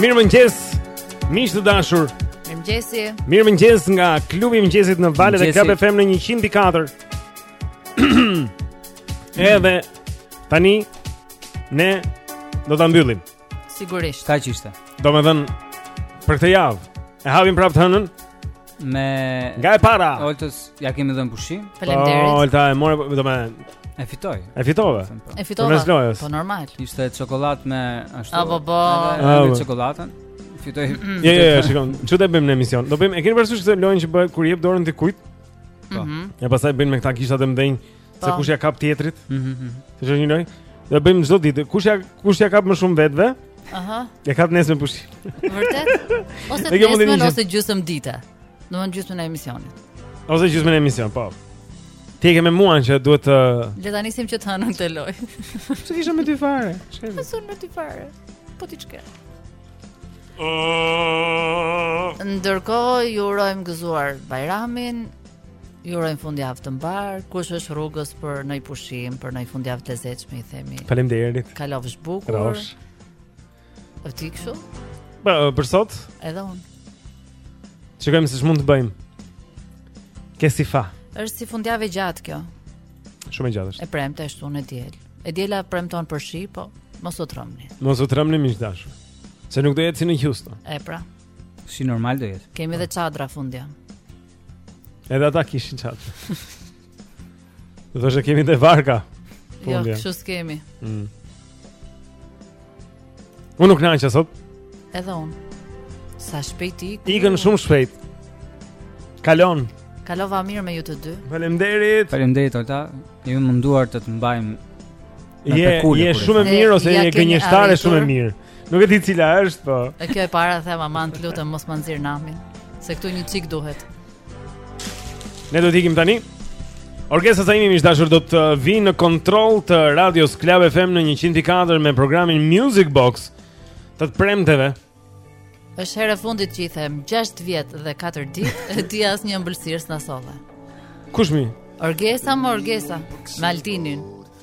Mirëmëngjes, miq të dashur Mirëmëngjesi Mirëmëngjes nga klubi i mëngjesit në valët e Club FM në 104 Edhe tani ne do ta mbyllim Sigurisht. Kaq ishte. Domethën për këtë javë e hapim prapë të hënën me Nga e para. Oltës ia kemi dhënë pushim. Faleminderit. Po, Olta e mori, do më e fitoj. E fitova. Po. E fitove. Po normal. Ishte çokoladë me ashtu. Abo bo. Me çokoladën. Fitoj. Jo, jo, jo, shikon. Ç'do të bëjmë në emision? Do bëjmë, e keni parasysh këtë lojën që bëhet kur i jep dorën dikujt? Po. Mhm. Ja pastaj bëjmë me këta gishtat e mëdhenj. Se po. kush ia kap tjetrit? Mhm. Mm mhm. Është një lojë. E bëjmë çdo ditë. Kush ia kush ia kap më shumë vetëve? Aha. E ka nesër pushim. Vërtet? Ose nesër ose gjysmë dite. Domethënë gjysmën e emisionit. Ose gjysmën e emisionit, po. Ti e ke me mua që duhet të Le ta nisim që të hënën këtë lojë. Pse kisha me ty fare? Pse me ty fare? Po ti çka? Ndërkohë ju urojmë gëzuar Bajramin, ju urojmë fundjavë të mbarë, kush është rrugës për në pushim, për në fundjavë të lezetshme i themi. Faleminderit. Kalofsh bukur. Rrofsh. O ti kështu? Ba, për sot? Edhe unë. Shikojmë se ç'mund të bëjmë. Ke si fa. Është si fundjavë e gjatë kjo. Shumë e gjatë është. E premte e shtunë e diel. E diela premton për shi, po mos u trembni. Mos u trembni miq të dashur. Se nuk do jetë si në Houston. E pra. Si normal do jetë. Kemi edhe çadra fundja. Edhe ata kishin çadra. Do të thosha kemi dhe varka. Jo, kështu s'kemi. Mm. Unë u kënaqa sot Edhe unë Sa shpejt ikën Ikën shumë shpejt Kalon Kalova mirë me ju të dy Faleminderit Faleminderit, Olta U munduam të të mbajmë Je, je shumë e mirë ose je gënjeshtare shumë e mirë Nuk e di cila është, po E kjo e para them aman të lutem mos më nxirr namin Se këtu një çik duhet Ne do të ikim tani. Orgesa Zaimi miq të dashur do të vijë në kontroll të Radios Club FM në 104 me programin Music Box të të premteve. Është herë e fundit që i them 6 vjet dhe 4 ditë e ti asnjë ëmbëlsirë s'na solle. Kush mi? Orgesa mi Orgesa, me Altinin.